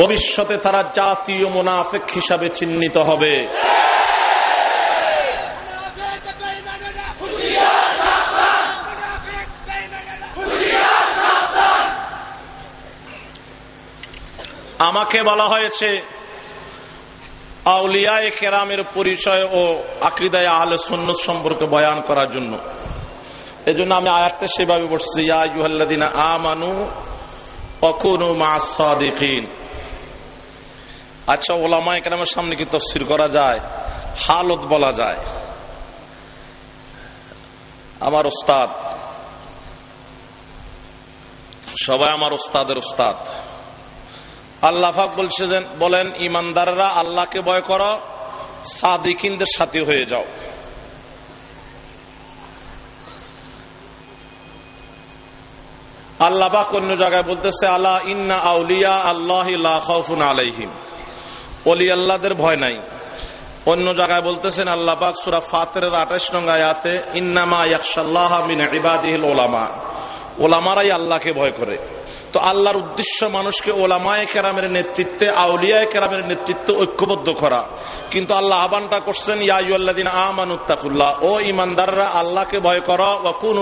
ভবিষ্যতে তারা জাতীয় মুনাফেক হিসাবে চিহ্নিত হবে। আমাকে বলা হয়েছে আউলিয়ায় কেরামের পরিচয় ও আকৃদায় আহলে সুন্নত সম্পর্কে বয়ান করার জন্য। এজন্য আমি আয়াতটা সেভাবে বসছি ইয়া আইয়ুহাল্লাযীনা আমানু অকুনু মা'আস সাদিকিন। আচ্ছা ওলামায়ে কেরামের সামনে কি তফসির করা যায়? হালত বলা যায়। আমার ওস্তাদ, সবাই আমার ওস্তাদের ওস্তাদ। আল্লাহাক বলছে বলেন, ইমানদাররা আল্লাহকে ভয় করো, সাদিকিনদের সাথে হয়ে যাও। আল্লাহাক অন্য জায়গায় বলতেছে আল্লাহ ইন্না আউলিয়া আল্লাহ আলাইহিম। অলি আল্লাহদের ভয় নাই। অন্য জায়গায় বলতেছেন, আল্লাহ পাক সুরা ফাতের আঠাশ নং আয়াতে, ইন্নামা ইয়াকশাল্লাহ মিন ইবাদিহিল ওলামা ওলামারাই আল্লাহকে ভয় করে। তো আল্লাহর উদ্দেশ্য মানুষকে ওলামায় কেরামের নেতৃত্বে, আউলিয়ায় কেরামের নেতৃত্বে ঐক্যবদ্ধ করা। কিন্তু আল্লাহ আহ্বানটা করছেন ইয়াদিন আমানুত্তাকুল্লাহ ও ইমানদাররা আল্লাহকে ভয় করা ও কোন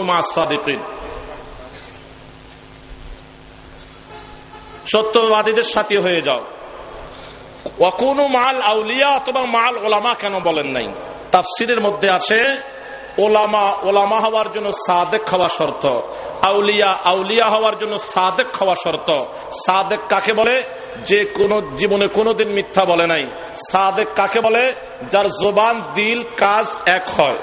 সত্যবাদীদের সাথে হয়ে যাও। অকুনু মাল আউলিয়া অথবা মাল ওলামা কেন বলেন নাই? তাফসিরের মধ্যে আছে, ওলামা ওলামা হওয়ার জন্য সাদেক খাওয়া শর্ত আউলিয়া আউলিয়া হওয়ার জন্য সাদেক খাওয়া শর্ত। সাদেক কাকে বলে? যে কোন জীবনে কোনোদিন মিথ্যা বলে নাই। সাদেক কাকে বলে? যার জোবান, দিল, কাজ এক হয়।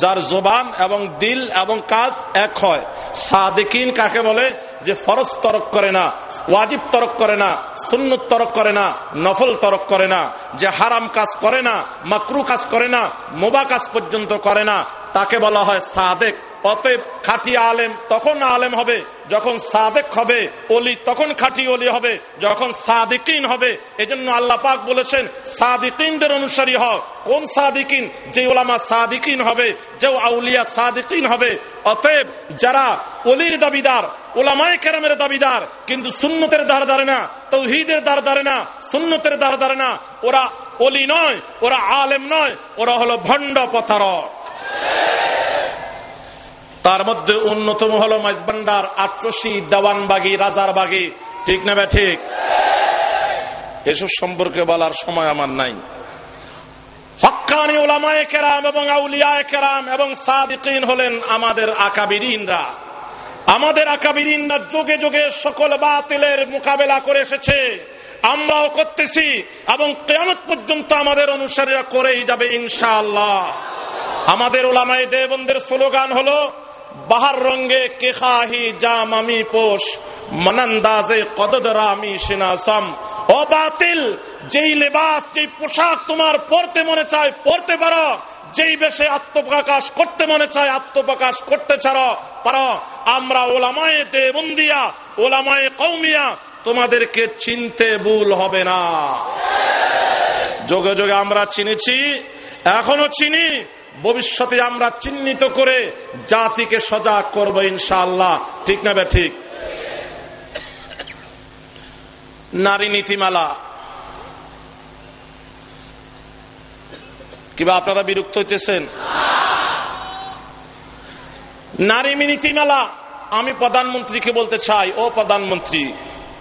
যার জোবান এবং দিল এবং কাজ এক হয়। সাদেকিন কাকে বলে? যে ফরজ তরক করে না, ওয়াজিব তরক করে না, সুন্নত তরক করে না, নফল তরক করে না, যে হারাম কাজ করে না, মাকরু কাজ করে না, মোবা কাজ পর্যন্ত করে না, তাকে বলা হয় সাদেক। অতএব খাঁটি আলেম তখন আলেম হবে, যখন সাদেক হবে অলি তখন খাঁটি অলি হবে, যখন সাদিকিন হবে। এজন্য আল্লাহ পাক বলেছেন, সাদিকিনদের অনুসারী হও। কোন সাদিকিন? যে ওলামা সাদিকিন হবে, যে আউলিয়া সাদিকিন হবে। অতএব যারা অলির দাবিদার, ওলামায় কেরামের দাবিদার, কিন্তু সুন্নতের দ্বার ধারে না, তৌহিদের দ্বার ধারে না, সুন্নতের দ্বার ধারে না, ওরা অলি নয়, ওরা আলেম নয়, ওরা হলো ভণ্ড পথারক তার মধ্যে অন্যতম হলো মাইজবান্ডার আট্রসি দেওয়ানবাগি, রাজারবাগি। ঠিক না ঠিক? এসব সম্পর্কে বলার সময় আমার নাই। কেরাম এবং কেরাম এবং হলেন আমাদের আকাবিরিনরা। আমাদের আকাবিরিনরা যোগে যোগে সকল মোকাবেলা করে এসেছে। আমরাও করতেছি এবং কেয়ামত পর্যন্ত আমাদের অনুসারীরা করেই যাবে ইনশাআল্লাহ। আমাদের ওলামায় দেবন্দের স্লোগান হলো বাহার রঙ্গে কে খাহি জাম আমি পোষ, মনন্দাজে কদরামি সিনাসম। ও বাতিল, যেই লেবাস, যেই পোশাক তোমার পরতে মনে চায়, পরতে পারো। যেই বেশে আত্মপ্রকাশ করতে মনে চায়, আত্মপ্রকাশ করতে ছাড়ো, পারো। আমরা ওলামায়ে দেবন্দিয়া, ওলামায়ে কৌমিয়া তোমাদেরকে চিনতে ভুল হবে না। যোগে যোগে আমরা চিনেছি, এখনও চিনি। ভবিষ্যতে আমরা চিহ্নিত করে জাতিকে সজাগ করব ইনশাআল্লাহ। ঠিক না বে ঠিক? নারী নীতিমালা। কিবা আপনারা বিরক্ত হইতেছেন? নারী নীতিমালা, আমি প্রধানমন্ত্রীকে বলতে চাই, ও প্রধানমন্ত্রী,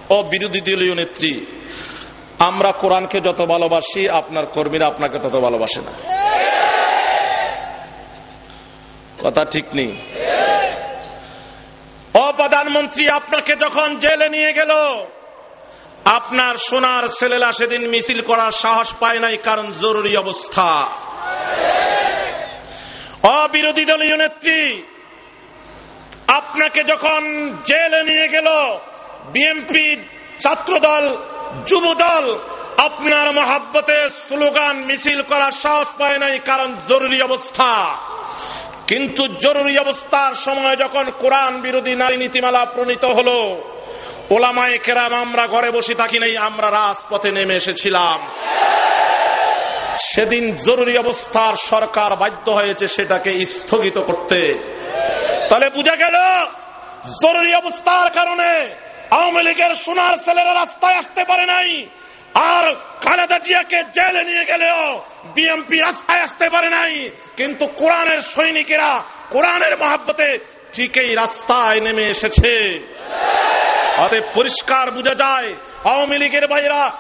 ও বিরোধী দলীয় নেত্রী, আমরা কোরআনকে যত ভালোবাসি, আপনার কর্মীরা আপনাকে তত ভালোবাসে না। কথা ঠিক নেই। ও প্রধানমন্ত্রী, আপনাকে যখন জেলে নিয়ে গেল, আপনার সোনার ছেলেরা সেদিন মিছিল করার সাহস পায় নাই, কারণ জরুরি অবস্থা। অবিরোধী দলীয় নেত্রী, আপনাকে যখন জেলে নিয়ে গেল, বিএনপি ছাত্রদল, যুবদল, আপনার মহাব্বতে স্লোগান, মিছিল করার সাহস পায় নাই, কারণ জরুরি অবস্থা। কিন্তু জরুরি অবস্থার সময় যখন কোরআন বিরোধী নারী নীতিমালা প্রণীত হলো, ওলামায় কেরাম, আমরা ঘরে বসে থাকি নাই, আমরা রাজপথে নেমে এসেছিলাম। সেদিন জরুরি অবস্থার সরকার বাধ্য হয়েছে সেটাকে স্থগিত করতে। তাহলে বুঝা গেল, জরুরি অবস্থার কারণে আওয়ামী লীগের সোনার ছেলেরা রাস্তায় আসতে পারে নাই। আর খালেদা জিয়াকে জেলে নিয়ে গেলেও বিএমপি রাস্তায় আসতে পারে নাই। কিন্তু কোরআনের সৈনিকেরা কোরআনের মহাব্বতে ঠিকই রাস্তায় নেমে এসেছে। অতএব পরিষ্কার বোঝা যায়, আওয়ামী লীগের বাইরা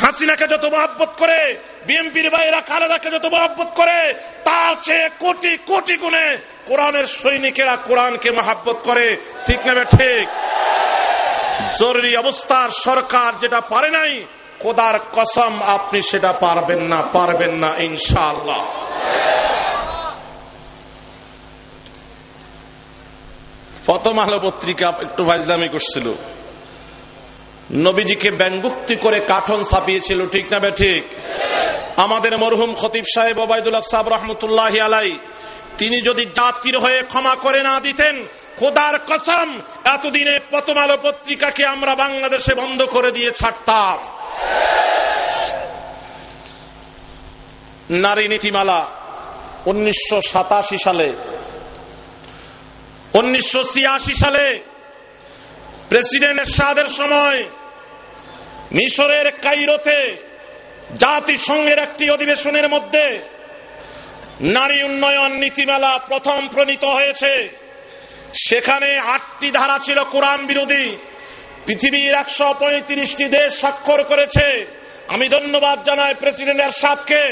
হাসিনাকে যত মহাব্বত করে, বিএনপির বাইরা খালেদাকে যত মহাব্বত করে, তার চেয়ে কোটি কোটি গুণে কোরআনের সৈনিকেরা কোরআনকে মহাব্বত করে। ঠিক নেবে ঠিক। জরুরি অবস্থার সরকার যেটা পারে নাই কোদার কসম আপনি সেটা পারবেন না পারবেন না, ইনশাআল্লাহ। পত্রিকা একটু ফাইজলামি করছিল। নবীজিকে ব্যঙ্গুক্তি করে কাঠন ছাপিয়েছিল, ঠিক না বে ঠিক? আমাদের মরহুম খতিব সাহেব ওবায়দুল্লাহ সাহেব রহমতুল্লাহ আলাই তিনি যদি জাতির হয়ে ক্ষমা করে না দিতেন, খোদার কসম, এতদিনে প্রথম আলো পত্রিকাকে আমরা বাংলাদেশে বন্ধ করে দিয়ে ছাড়তাম। নারী নীতিমালা উনিশশো সাতাশি সালে। উনিশশো ছিয়াশি সালে প্রেসিডেন্ট এরশাদের সময় মিশরের কাইরোতে জাতিসংঘের একটি অধিবেশনের মধ্যে নারী উন্নয়ন নীতিমালা প্রথম প্রণীত হয়েছে। সেখানে আটটি ধারা ছিল কোরআন বিরোধী। পৃথিবীর একশো পঁয়ত্রিশটি দেশ স্বাক্ষর করেছে। আমি ধন্যবাদ জানাই প্রেসিডেন্ট এরশাদকে।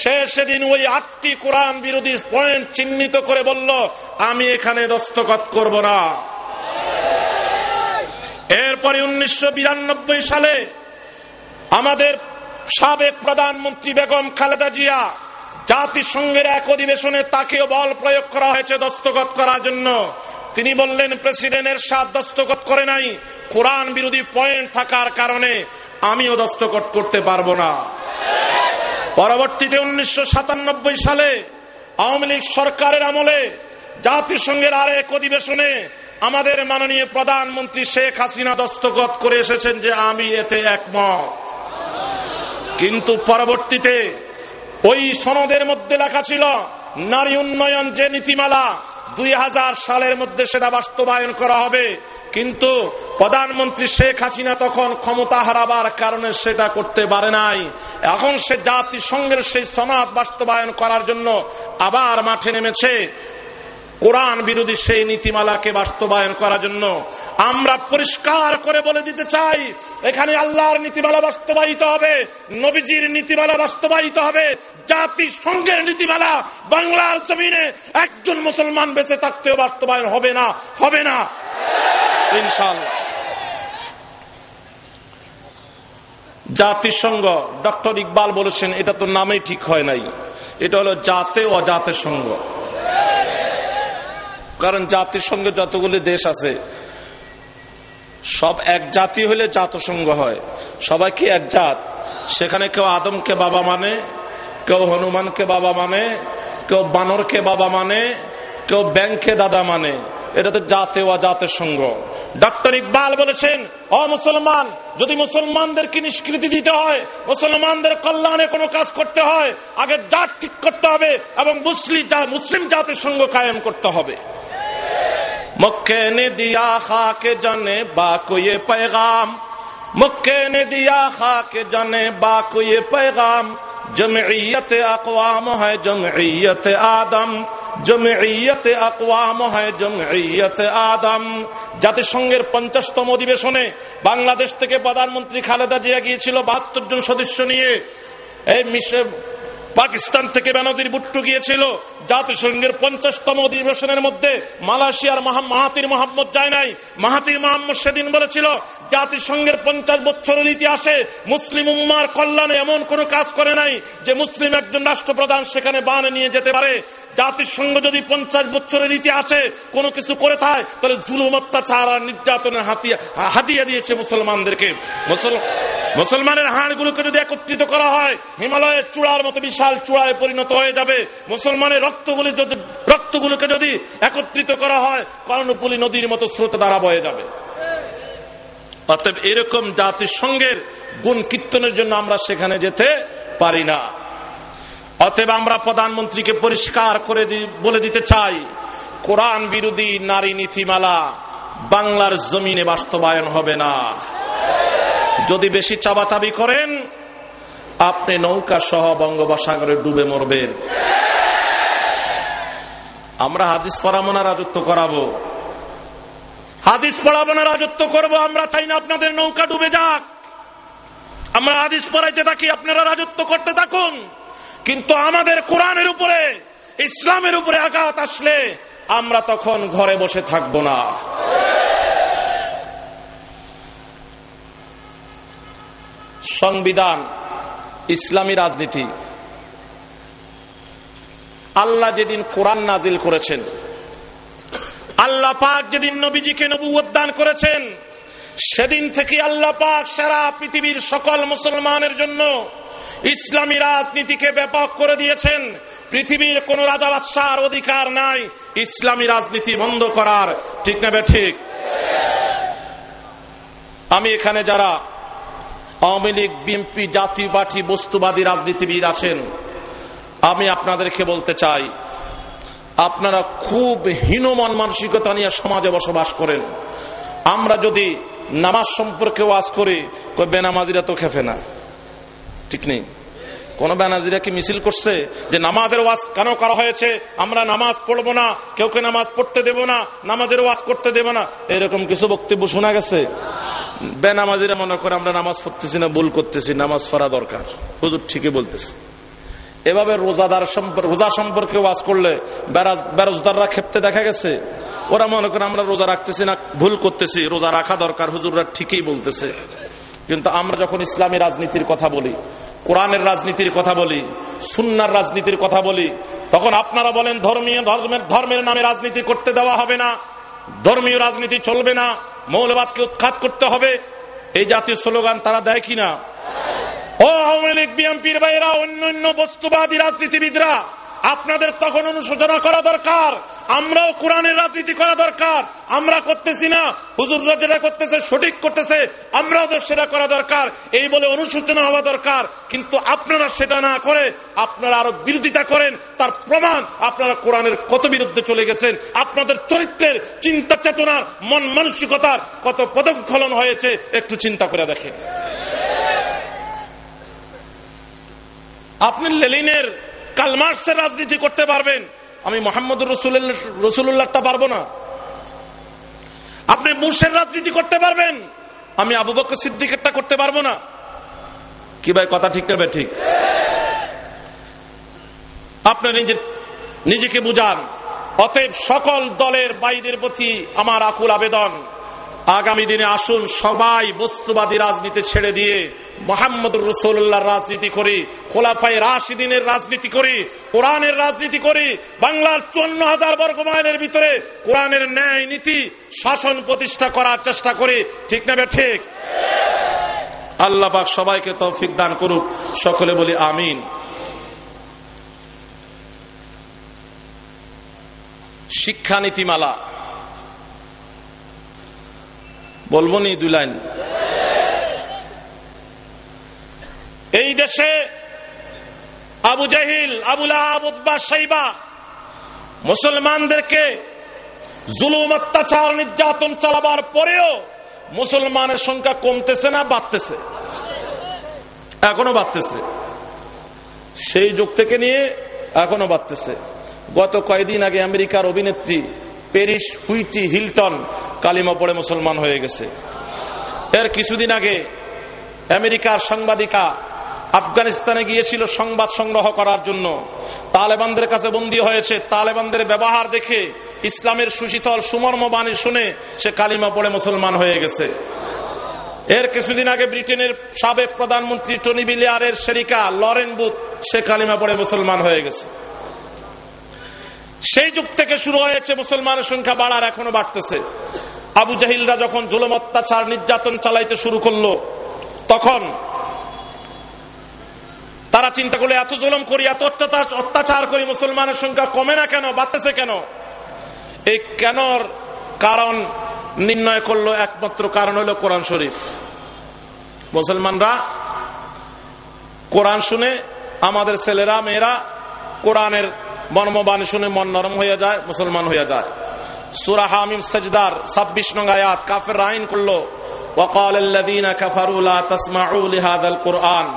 সে সেদিন ওই আটটি কোরআন বিরোধী পয়েন্ট চিহ্নিত করে বলল, আমি এখানে দস্তখত করব না। এরপরে উনিশশো বিরানব্বই সালে আমাদের সাবেক প্রধানমন্ত্রী বেগম খালেদা জিয়া জাতিসংঘের এক অধিবেশনে তাকেও বল প্রয়োগ করা হয়েছে দস্তখত করার জন্য। তিনি বললেন, প্রেসিডেন্টের সাথ দস্তখত করে নাই। কোরআন বিরোধী পয়েন্ট থাকার কারণে আমিও দস্তখত করতে পারব না। পরবর্তীতে উনিশশো সাতানব্বই সালে আওয়ামী লীগ সরকারের আমলে জাতিসংঘের আরেক অধিবেশনে আমাদের মাননীয় প্রধানমন্ত্রী শেখ হাসিনা দস্তখত করে এসেছেন যে আমি এতে একমত। কিন্তু পরবর্তীতে ওই সনদের মধ্যে লেখা ছিল, নারী উন্নয়ন যে নীতিমালা দুই হাজার সালের মধ্যে সেটা বাস্তবায়ন করা হবে। কিন্তু প্রধানমন্ত্রী শেখ হাসিনা তখন ক্ষমতা হারাবার কারণে সেটা করতে পারে নাই। এখন সে জাতিসংঘের সেই সনদ বাস্তবায়ন করার জন্য আবার মাঠে নেমেছে। কোরআন বিরোধী সেই নীতিমালাকে বাস্তবায়ন করার জন্য আমরা পরিষ্কার করে বলে দিতে চাই, এখানে আল্লাহর নীতিমালা বাস্তবায়িত হবে, নবীজির নীতিমালা বাস্তবায়িত হবে, জাতিসংঘের নীতিমালা, বাংলার জমিনে একজন মুসলমান বেঁচে থাকতেও বাস্তবায়ন হবে না হবে না। ইনশাল্লাহ জাতিসংঘ, ডক্টর ইকবাল বলেছেন, এটা তো নামেই ঠিক হয় নাই। এটা হলো জাতে অজাতে সংঘ কারণ জাতির সঙ্গে যতগুলি দেশ আছে, সব এক জাতি হলে জাতসংঘ হয়। সবাই কি এক জাত? সেখানে কেউ আদমকে বাবা মানে কেউ হনুমানকে বাবা মানে কেউ বানরকে বাবা মানে কেউ ব্যাংকে দাদা মানে। এটা তো জাতে ও জাতের সঙ্গ ডক্টর ইকবাল বলেছেন অ মুসলমান, যদি মুসলমানদেরকে নিষ্কৃতি দিতে হয়, মুসলমানদের কল্যাণে কোনো কাজ করতে হয়, আগে জাত ঠিক করতে হবে এবং মুসলিম মুসলিম জাতির সঙ্গ কায়েম করতে হবে। مکے نے دیا خاک جانے با کو یہ پیغام مکے نے دیا خاک جانے با کو یہ پیغام جمعیت اقوام ہے جمعیت آدم জমিয়তে আকওয়াম হয় জমিয়তে আদম জাতিসংঘের পঞ্চাশতম অধিবেশনে বাংলাদেশ থেকে প্রধানমন্ত্রী খালেদা জিয়া গিয়েছিল বাহাত্তর জন সদস্য নিয়ে। এই মিশে পাকিস্তান থেকে বেনজির বুট্টু গিয়েছিল। জাতিসংঘের পঞ্চাশতম অধিবেশনের মধ্যে মালয়েশিয়ার মাহাতির মোহাম্মদ যায় নাই। মাহাতির মোহাম্মদ সেদিন বলেছিল, জাতিসংঘের পঞ্চাশ বছরের ইতিহাসে মুসলিম উম্মার কল্যাণে এমন কোন কাজ করে নাই যে মুসলিম একজন রাষ্ট্রপ্রধান সেখানে বানে নিয়ে যেতে পারে। জাতিসংঘ যদি পঞ্চাশ বছরের ইতিহাসে কোনো কিছু করে থাকে তাহলে জুলুম অত্যাচার আর নির্যাতনের হাতিয়া হাতিয়ে দিয়েছে মুসলমানদেরকে। মুসলমানের হাড়গুলোকে যদি একত্রিত করা হয়, হিমালয়ের চূড়ার মতো বিশাল চূড়ায় পরিণত হয়ে যাবে। মুসলমানের রক্তগুলি যদি, রক্তগুলোকে যদি একত্রিত করা হয় কর্ণপুলি নদীর মতো স্রোত দ্বারা বয়ে যাবে। অর্থাৎ এরকম জাতিসংঘের গুণ কীর্তনের জন্য আমরা সেখানে যেতে পারি না। অতএব আমরা প্রধানমন্ত্রীকে পরিষ্কার করে বলে দিতে চাই, কোরআন বিরোধী নারী নীতিমালা বাংলার জমিনে বাস্তবায়ন হবে না। যদি বেশি চাবাচাবি করেন, আপনি নৌকা সহ বঙ্গোপসাগরে ডুবে মরবেন। আমরা হাদিস পড়াবো না, রাজত্ব করাবো। হাদিস পড়াবো না, রাজত্ব করব, আমরা চাই না আপনাদের নৌকা ডুবে যাক। আমরা হাদিস পড়াইতে থাকি, আপনারা রাজত্ব করতে থাকুন। কিন্তু আমাদের কোরআনের উপরে, ইসলামের উপরে আঘাত আসলে আমরা তখন ঘরে বসে থাকব না। সংবিধান, ইসলামী রাজনীতি। আল্লাহ যেদিন কোরআন নাজিল করেছেন, আল্লাহ পাক যেদিন নবীজিকে নবুয়ত দান করেছেন, সেদিন থেকে আল্লাহ পাক সারা পৃথিবীর সকল মুসলমানের জন্য ইসলামী রাজনীতিকে ব্যাপক করে দিয়েছেন। পৃথিবীর কোন রাজা বাদশার অধিকার নাই, ইসলামী রাজনীতি বন্ধ করার। ঠিক নেবে ঠিক? আমি এখানে যারা আওয়ামী লীগ, বিএনপি জাতীয় পার্টি, বস্তুবাদী রাজনীতিবিদ আছেন। আমি আপনাদেরকে বলতে চাই, আপনারা খুব হীনমন মানসিকতা নিয়ে সমাজে বসবাস করেন। আমরা যদি নামাজ সম্পর্কে ওয়াজ করি বেনামাজিরা তো খেফে না। ঠিক নেই। কোন বেনাজিরা কি মিছিল করছে যে নামাজের ওয়াজ কেন করা হয়েছে? আমরা নামাজ পড়ব না, কেউ কে নামাজ পড়তে দেব না, নামাজের ওয়াজ করতে দেব না। এরকম কিছু বক্তব্য শোনা গেছে? বেনামাজিরা মনে করে আমরা নামাজ পড়তেছি না, ভুল করতেছি, নামাজ পড়া দরকার। হুজুর ঠিকই বলতেছে। এভাবে রোজাদার সম্পর্কে রোজা সম্পর্কে ওয়াজ করলে বেরাজ- বেরোজদাররা ক্ষেপতে দেখা গেছে। ওরা মনে করে আমরা রোজা রাখতেছি না, ভুল করতেছি, রোজা রাখা দরকার, হুজুররা ঠিকই বলতেছে। কিন্তু আমরা যখন ইসলামী রাজনীতির কথা বলি, কোরআনের রাজনীতির কথা বলি, সুন্নার রাজনীতির কথা বলি, তখন আপনারা বলেন ধর্মীয় ধর্মের ধর্মের নামে রাজনীতি করতে দেওয়া হবে না, ধর্মীয় রাজনীতি চলবে না। মৌলবাদকে উৎখাত করতে হবে। এই জাতীয় স্লোগান তারা দেয় কিনা? ও আওয়ামী লীগ, বিএনপির বাইরা অন্যান্য বস্তুবাদী রাজনীতিবিদরা আপনাদের তখন অনুশোচনা করা দরকার। আমরাও কোরআনের রাজনীতি করা দরকার। আমরা করতেছি না। হুজুররা যেটা করতেছে, সঠিক করতেছে। আমরাও তো সেটা করা দরকার। এই বলে অনুশোচনা হওয়া দরকার। কিন্তু আপনারা সেটা না করে আপনারা আরও বিরোধিতা করেন। তার প্রমাণ আপনারা কোরআনের কত বিরুদ্ধে চলে গেছেন। আপনাদের চরিত্রের চিন্তা চেতনার, মন মানসিকতার কত পদক্ষলন হয়েছে, একটু চিন্তা করে দেখেন। আপনি লেলিনের কালমার্সের রাজনীতি করতে পারবেন। আমি মোহাম্মদ রসুল্লাহটা পারব না। আপনি মুর্শের রাজনীতি করতে পারবেন। আমি আবু বকর সিদ্দিকেরটা করতে পারব না। কি ভাই, কথা ঠিক নেবে ঠিক? আপনি নিজের নিজেকে বুঝান। অতএব সকল দলের বাইদের প্রতি আমার আকুল আবেদন। আগামী দিনে আসুন সবাই বস্তুবাদী রাজনীতি ছেড়ে দিয়ে মোহাম্মদ রসুল্লাহর রাজনীতি করি খোলাফাই রাশিদিনের রাজনীতি করি, কোরআনের রাজনীতি করি, বাংলার চুয়ান্ন হাজার বর্গ মাইলের ভিতরে কোরআনের ন্যায় নীতি শাসন প্রতিষ্ঠা করার চেষ্টা করি। ঠিক না ঠিক? আল্লাহ পাক সবাইকে তৌফিক দান করুক। সকলে বলি আমিন। শিক্ষা নীতিমালা বলব নি দুই লাইন। এই দেশে আবু জাহিল আবুলা সাইবা মুসলমানদেরকে জুলুম, অত্যাচার, নির্যাতন চালাবার পরেও মুসলমানের সংখ্যা কমতেছে না, বাড়তেছে। এখনও বাড়তেছে। সেই যুগ থেকে নিয়ে এখনও বাড়তেছে। গত কয়েকদিন আগে আমেরিকার অভিনেত্রী প্যারিস হুইটি হিলটন কালিমা পড়ে মুসলমান হয়ে গেছে। এর কিছুদিন আগে আমেরিকার সাংবাদিকা আফগানিস্তানে গিয়েছিল সংবাদ সংগ্রহ করার জন্য। তালেবানদের কাছে বন্দী হয়েছে। তালেবানদের ব্যবহার দেখে ইসলামের সুশীতল, সুমর্ম বাণী শুনে সে কালিমা পড়ে মুসলমান হয়ে গেছে। এর কিছুদিন আগে ব্রিটেনের সাবেক প্রধানমন্ত্রী টনি বিলিয়ারের শেরিকা লরেন বুথ সে কালিমা পড়ে মুসলমান হয়ে গেছে। সেই যুগ থেকে শুরু হয়েছে, মুসলমানের সংখ্যা বাড়ার এখনও বাড়তেছে। আবু জাহিলরা যখন জুলম, অত্যাচার, নির্যাতন চালাইতে শুরু করল, তখন তারা চিন্তা করলে, এত জুলম করি, এত অত্যাচার করি, মুসলমানের সংখ্যা কমে না কেন, বাড়তেছে কেন? এই কেনর কারণ নির্ণয় করল একমাত্র কারণ হলো কোরআন শরীফ। মুসলমানরা কোরআন শুনে, আমাদের ছেলেরা, মেয়েরা কোরআনের মর্মবাণী শুনে মন নরম হয়ে যায় মুসলমান হয়ে যায় সুরা হামিম সজদার ছাব্বিশ নং আয়াত কাফের আইন করলো وقال الذين كفروا لا تسمعوا لهذا القرآن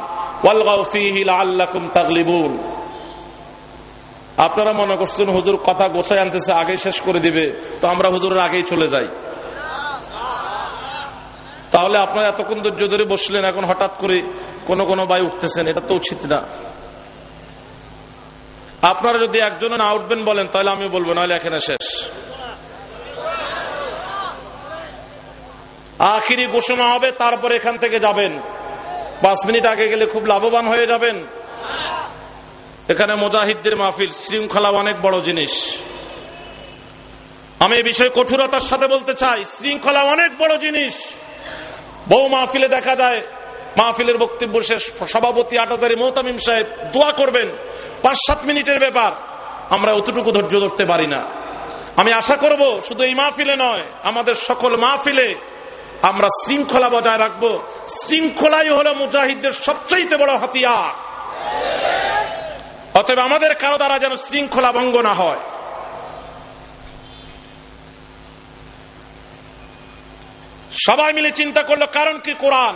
والغوا فيه لعلكم تغلبون আপনারা মনে করছেন হুজুর কথা গোছায় আনতেছে আগে শেষ করে দিবে তো আমরা হুজুরের আগেই চলে যাই তাহলে আপনারা এতক্ষণ ধৈর্য ধরে বসলেন এখন হঠাৎ করে কোন কোন ভাই উঠতেছেন এটা তো উচিত না আপনারা যদি একজনে না উঠবেন বলেন, তাহলে আমি বলব, নাহলে এখানে শেষ। আখিরি ঘোষণা হবে, তারপর এখান থেকে যাবেন। পাঁচ মিনিট আগে গেলে খুব লাভবান হয়ে যাবেন। এখানে মুজাহিদদের মাহফিল, শৃঙ্খলা অনেক বড় জিনিস। আমি এই বিষয়ে কঠোরতার সাথে বলতে চাই, শৃঙ্খলা অনেক বড় জিনিস। বহু মাহফিলে দেখা যায়, মাহফিলের বক্তব্য শেষ। সভাপতি আটাতারি মোহতামিম সাহেব দোয়া করবেন। পাঁচ সাত মিনিটের ব্যাপার। আমরা অতটুকু ধৈর্য ধরতে পারি না। আমি আশা করব শুধু এই মাহফিলে নয়, আমাদের সকল মাহফিলে আমরা শৃঙ্খলা বজায় রাখব। শৃঙ্খলাই হলো মুজাহিদদের সবচাইতে বড় হাতিয়ার। অতএব আমাদের কারও দ্বারা যেন শৃঙ্খলা ভঙ্গ না হয়। সবাই মিলে চিন্তা করল, কারণ কি কোরআন?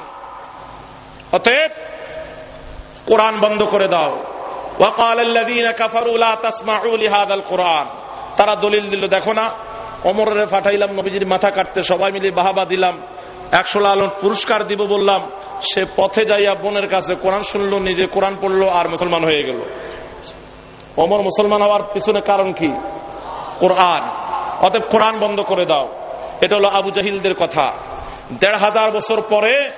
অতএব কোরআন বন্ধ করে দাও। তারা দলিল দিল, দেখো না, অমরের পাঠাইলাম নবীজির মাথা কাটতে সবাই মিলে বাহাবা দিলাম, একশো লালন পুরস্কার দিব বললাম, সে পথে যাইয়া বোনের কাছে কোরআন শুনলো, নিজে কোরআন পড়ল আর মুসলমান হয়ে গেল। অমর মুসলমান হওয়ার পিছনে কারণ কি? কোরআন। অতএব কোরআন বন্ধ করে দাও। এটা হলো আবু জাহিলদের কথা। দেড় হাজার বছর পরে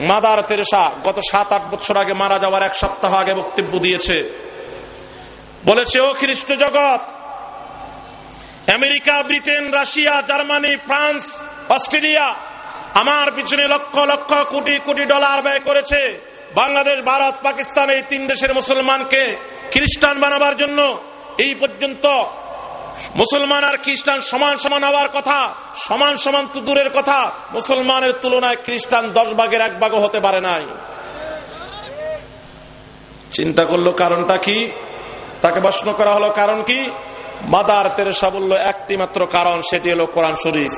মাদার তেরেসা গত সাত, আট বছর আগে মারা যাওয়ার এক সপ্তাহ আগে বক্তব্য দিয়েছে। বলেছে, ও খ্রিস্ট জগৎ, America, Britain, Russia, Germany, France, Australia, আমার পিছনে লক্ষ লক্ষ কোটি কোটি ডলার ব্যয় করেছে। বাংলাদেশ, ভারত, পাকিস্তান এই তিন দেশের মুসলমানকে খ্রিস্টান বানাবার জন্য এই পর্যন্ত মুসলমান আর খ্রিস্টান সমান সমান হওয়ার কথা, সমান সমান তো দূরের কথা, মুসলমানের তুলনায় খ্রিস্টান দশ ভাগের এক ভাগও হতে পারে নাই। চিন্তা করল কারণটা কি? তাকে প্রশ্ন করা হলো কারণ কি? মাদার তেরেসা বলল, একটি মাত্র কারণ, সেটি হলো কোরআন শরীফ।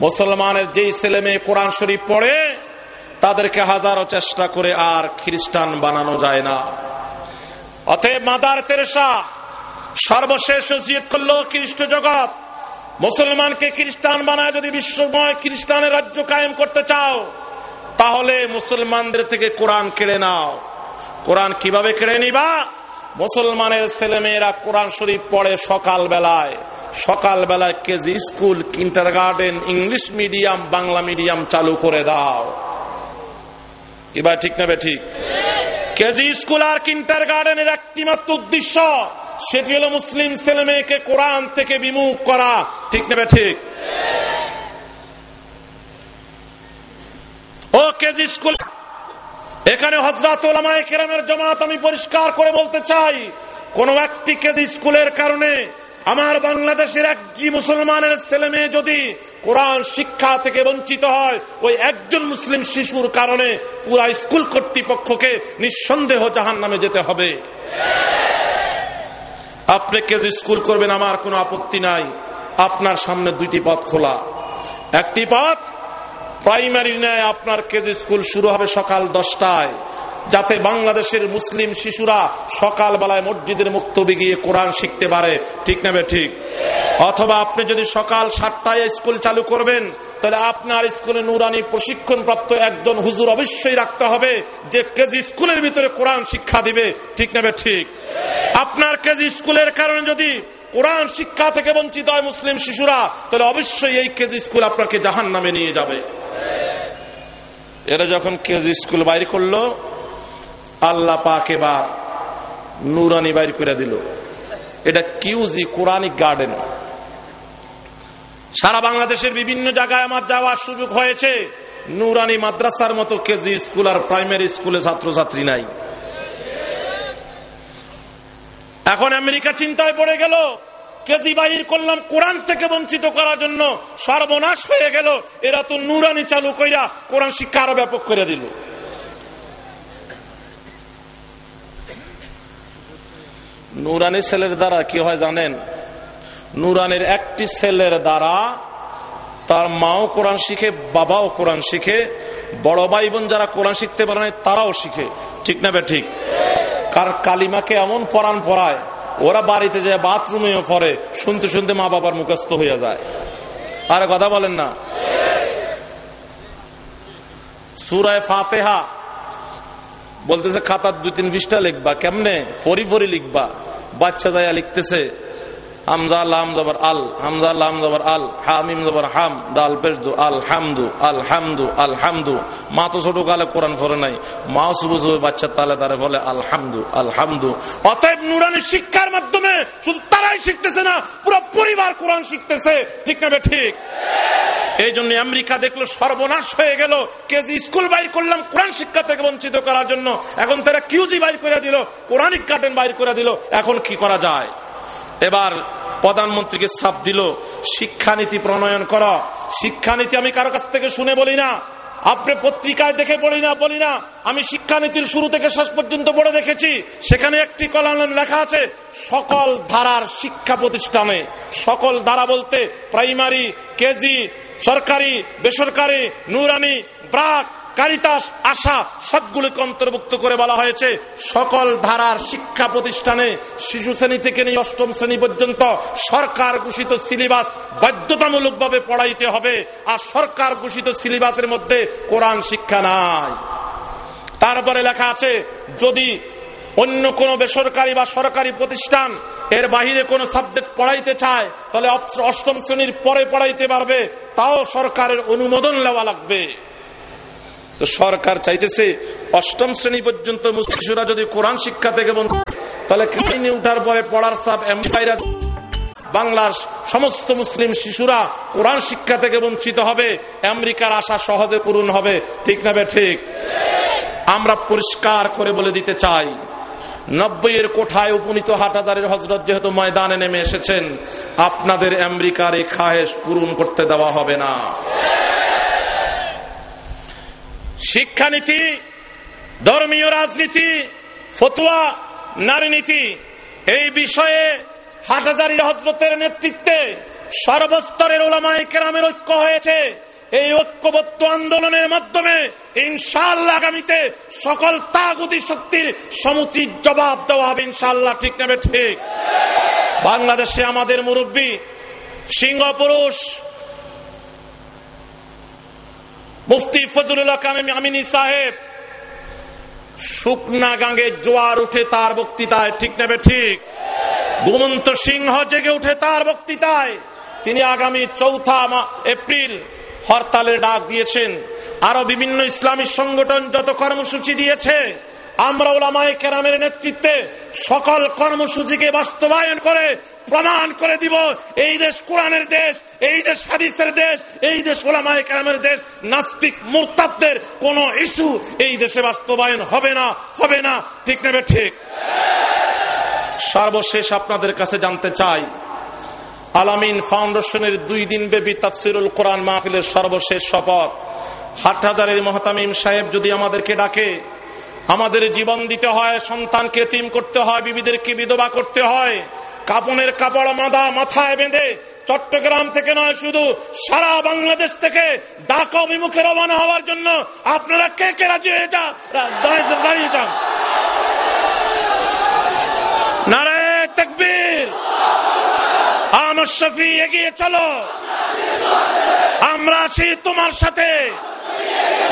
মুসলমানের যেই ছেলে মেয়ে কোরআন শরীফ পড়ে, তাদেরকে হাজারো চেষ্টা করে আর খ্রিস্টান বানানো যায় না। অতএব মাদার তেরেসা সর্বশেষ ওসিয়ত করল খ্রিস্ট জগৎ। মুসলমানকে খ্রিস্টান বানায় যদি বিশ্বময় খ্রিস্টানের রাজ্য কায়েম করতে চাও, তাহলে মুসলমানদের থেকে কোরআন কেড়ে নাও। কোরআন কীভাবে কেড়ে নিবা? মুসলমানের ছেলে মেয়েরা কোরআন শরীফ পড়ে সকাল বেলায় সকাল বেলায় KG school kindergarten English medium, Bangla medium চালু করে দাও। এবার ঠিক নেবে ঠিক? কেজি স্কুল আর কিন্টার গার্ডেনের একটি মাত্র উদ্দেশ্য, সেটি হলো মুসলিম ছেলে মেয়েকে কোরআন থেকে বিমুখ করা। ঠিক নেবে ঠিক? ও কেজি স্কুল, এখানে হজরত ওলামায় কেরামের জমাত আমি পরিষ্কার করে বলতে চাই, কোন ব্যক্তি কেজি স্কুলের কারণে আমার বাংলাদেশের একটি মুসলমানের ছেলে মেয়ে যদি কোরআন শিক্ষা থেকে বঞ্চিত হয়, ওই একজন মুসলিম শিশুর কারণে পুরা স্কুল কর্তৃপক্ষকে নিঃসন্দেহ জাহান নামে যেতে হবে। আপনি কেজি স্কুল করবেন, আমার কোনো আপত্তি নাই। আপনার সামনে দুইটি পথ খোলা। একটি পথ, প্রাইমারি নেয় আপনার কেজি স্কুল শুরু হবে সকাল দশটায় যাতে বাংলাদেশের মুসলিম শিশুরা সকাল বেলায় মসজিদের মুক্তবি গিয়ে কোরআন শিখতে পারে। ঠিক নেবে ঠিক? অথবা আপনি যদি সকাল সাতটায় স্কুল চালু করবেন, তাহলে আপনার স্কুলে নুরানি প্রশিক্ষণ প্রাপ্ত একজন হুজুর অবশ্যই রাখতে হবে যে কেজি স্কুলের ভিতরে কোরআন শিক্ষা দিবে। ঠিক নেবে ঠিক? আপনার কেজি স্কুলের কারণে যদি কোরআন শিক্ষা থেকে বঞ্চিত হয় মুসলিম শিশুরা, তাহলে অবশ্যই এই কেজি স্কুল আপনাকে জাহান নামে নিয়ে যাবে। এরা যখন কেজি স্কুল বাইর করল আল্লাহ পাক এবার নুরানি বাইর করে দিল। এটা কিউজি কোরআনিক গার্ডেন। সারা বাংলাদেশের বিভিন্ন জায়গায় আমার যাওয়ার সুযোগ হয়েছে। নুরানি মাদ্রাসার মতো কেজি স্কুল আর প্রাইমারি স্কুলে ছাত্রছাত্রী নাই। এখন আমেরিকা চিন্তায় পড়ে গেল। কেজি বাহির করলাম কোরআন থেকে বঞ্চিত করার জন্য সর্বনাশ হয়ে গেল। এরা তো নুরানি চালু কইরা কোরআন শিক্ষা আরও ব্যাপক করে দিল। নুরানি ছেলের দ্বারা কি হয় জানেন? নুরানির একটি ছেলের দ্বারা তার মাও কোরআন শিখে, বাবাও কোরআন শিখে, বড় ভাই বোন যারা কোরআন শিখতে পারে না তারাও শিখে। ঠিক না ঠিক? কার কালিমাকে এমন পরাণ পড়ায় ওরা বাড়িতে যায়, বাথরুমেও পড়ে, শুনতে শুনতে মা বাবার মুখস্থ হয়ে যায়। আর কথা বলেন না। সুরায় ফাতেহা বলতেছে, খাতার দুই তিন বিশটা লিখবা, কেমনে? ফরি ফরি লিখবা। বাচ্চা দায়া লিখতেছে। জবর, আল। জবর আল। জবর আল হামদু আল হামদু আল হামদু মা তো ছোট কোরআন নাই। বলে আল হামদু অতএব নুরানি শিক্ষার মাধ্যমে শুধু তারাই শিখতেছে না, পুরো পরিবার কোরআন শিখতেছে। ঠিক না ঠিক? এই জন্য আমেরিকা দেখল সর্বনাশ হয়ে গেল। কেজি স্কুল বাইর করলাম কোরআন শিক্ষা থেকে বঞ্চিত করার জন্য। এখন তারা কিউজি বাইর করে দিল, কোরআনিক কার্টেন বাইর করে দিল। এখন কি করা যায়? এবার প্রধানমন্ত্রীকে ছাপ দিল, শিক্ষানীতি প্রণয়ন করা। শিক্ষানীতি আমি কারও কাছ থেকে শুনে বলি না। আপনি পত্রিকায় দেখে পড়ি না, বলি না। আমি শিক্ষানীতির শুরু থেকে শেষ পর্যন্ত পড়ে দেখেছি। সেখানে একটি কলাম লেখা আছে, সকল ধারার শিক্ষা প্রতিষ্ঠানে। সকল ধারা বলতে প্রাইমারি, কেজি, সরকারি, বেসরকারি, নুরানি, ব্রাক কারিতাস, আশা সবগুলোকে অন্তর্ভুক্ত করে বলা হয়েছে। সকল ধারার শিক্ষা প্রতিষ্ঠানে শিশু শ্রেণি থেকে নিয়ে অষ্টম শ্রেণি পর্যন্ত সরকার ঘোষিত সিলেবাস বাধ্যতামূলকভাবে পড়াইতে হবে। আর সরকার ঘোষিত সিলেবাসের মধ্যে কোরআন শিক্ষা নাই। তারপরে লেখা আছে, যদি অন্য কোন বেসরকারি বা সরকারি প্রতিষ্ঠান এর বাহিরে কোন সাবজেক্ট পড়াইতে চায়, তাহলে অষ্টম শ্রেণির পরে পড়াইতে পারবে, তাও সরকারের অনুমোদন নেওয়া লাগবে। তো সরকার চাইতেছে অষ্টম শ্রেণি পর্যন্ত শিশুরা যদি কোরআন শিক্ষা থেকে তাহলে ক্লাইনে উঠার পরে পড়ার সাপ এমপাইরা বাংলার সমস্ত মুসলিম শিশুরা কোরআন শিক্ষা থেকে বঞ্চিত হবে, আমেরিকার আশা সহজে পূরণ হবে। ঠিক না ঠিক? আমরা পরিষ্কার করে বলে দিতে চাই, নব্বইয়ের কোঠায় উপনীত হাটাদারের হজরত যেহেতু ময়দানে নেমে এসেছেন, আপনাদের আমেরিকার এই খায়েশ পূরণ করতে দেওয়া হবে না। শিক্ষানীতি, ধর্মীয় রাজনীতি, ফতুয়া, নারী নীতি, এই বিষয়ে হাটাজারি হজরতের নেতৃত্বে সর্বস্তরের ওলামাই কেরামের ঐক্য হয়েছে। এই ঐক্যবদ্ধ আন্দোলনের মাধ্যমে ইনশাল্লাহ আগামীতে সকল তাগুতি শক্তির সমুচিত জবাব দেওয়া হবে ইনশাল্লাহ ঠিক নেবে ঠিক? বাংলাদেশে আমাদের মুরব্বী সিংহ পুরুষ মুফতি ফজলুল্লাহ আমিনী সাহেব, শুকনা গাঙ্গে জোয়ার উঠে তার বক্তৃতায়, ঠিক নেবে ঠিক? গুমন্ত সিংহ জেগে উঠে তার বক্তৃতায়, তিনি আগামী চৌঠা এপ্রিল হরতালের ডাক দিয়েছেন। আরও বিভিন্ন ইসলামী সংগঠন যত কর্মসূচি দিয়েছে আমরা ওলামায় কেরামের নেতৃত্বে সকল কর্মসূচিকে বাস্তবায়ন করে, প্রমাণ করে দিব, এই দেশ কোরআনের দেশ, এই দেশ হাদিসের দেশ, এই দেশ ওলামায় কেরামের দেশ, নাস্তিক মুরতাবদের কোন ইস্যু এই দেশে বাস্তবায়ন হবে না হবে না। ঠিক নেবে ঠিক? সর্বশেষ আপনাদের কাছে জানতে চাই, আলামিন ফাউন্ডেশনের দুই দিন ব্যাপী তাফসিরুল কোরআন মাহফিলের সর্বশেষ শপথ। হাটহাজারের মহতামিম সাহেব যদি আমাদেরকে ডাকে আমাদের জীবন দিতে হয়, সন্তানকে তিম করতে হয়, বিবিদেরকে বিধবা করতে হয়। কাপনের কাপড় মাদা মাথায় বেঁধে চট্টগ্রাম থেকে নয়, শুধু সারা বাংলাদেশ থেকে ঢাকা অভিমুখে রওনা হওয়ার জন্য আপনারা কে কে রাজি হয়ে যা দাঁড়িয়ে যান আমার শফি এগিয়ে চলো। আমরা আছি তোমার সাথে।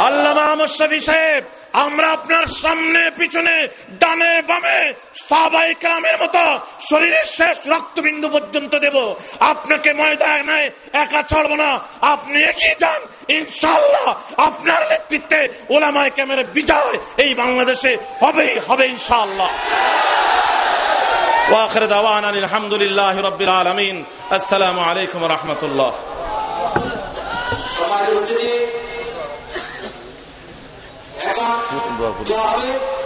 আল্লাহ আহমদ শফি সাহেব আমরা আপনার সামনে পিছনে ডানে বামে সাবাই কামের মতো শরীরের শেষ রক্তবিন্দু পর্যন্ত দেব আপনাকে ময়দানে একা ছাড়বো না আপনি এগিয়ে যান ইনশাল্লাহ আপনার নেতৃত্বে ওলামায় ক্যামের বিজয় এই বাংলাদেশে হবেই হবে ইনশাল্লাহ واخر دعوانا الحمد لله رب العالمين السلام عليكم ورحمه الله সমাজের উপস্থিতি এখন দোয়া হবে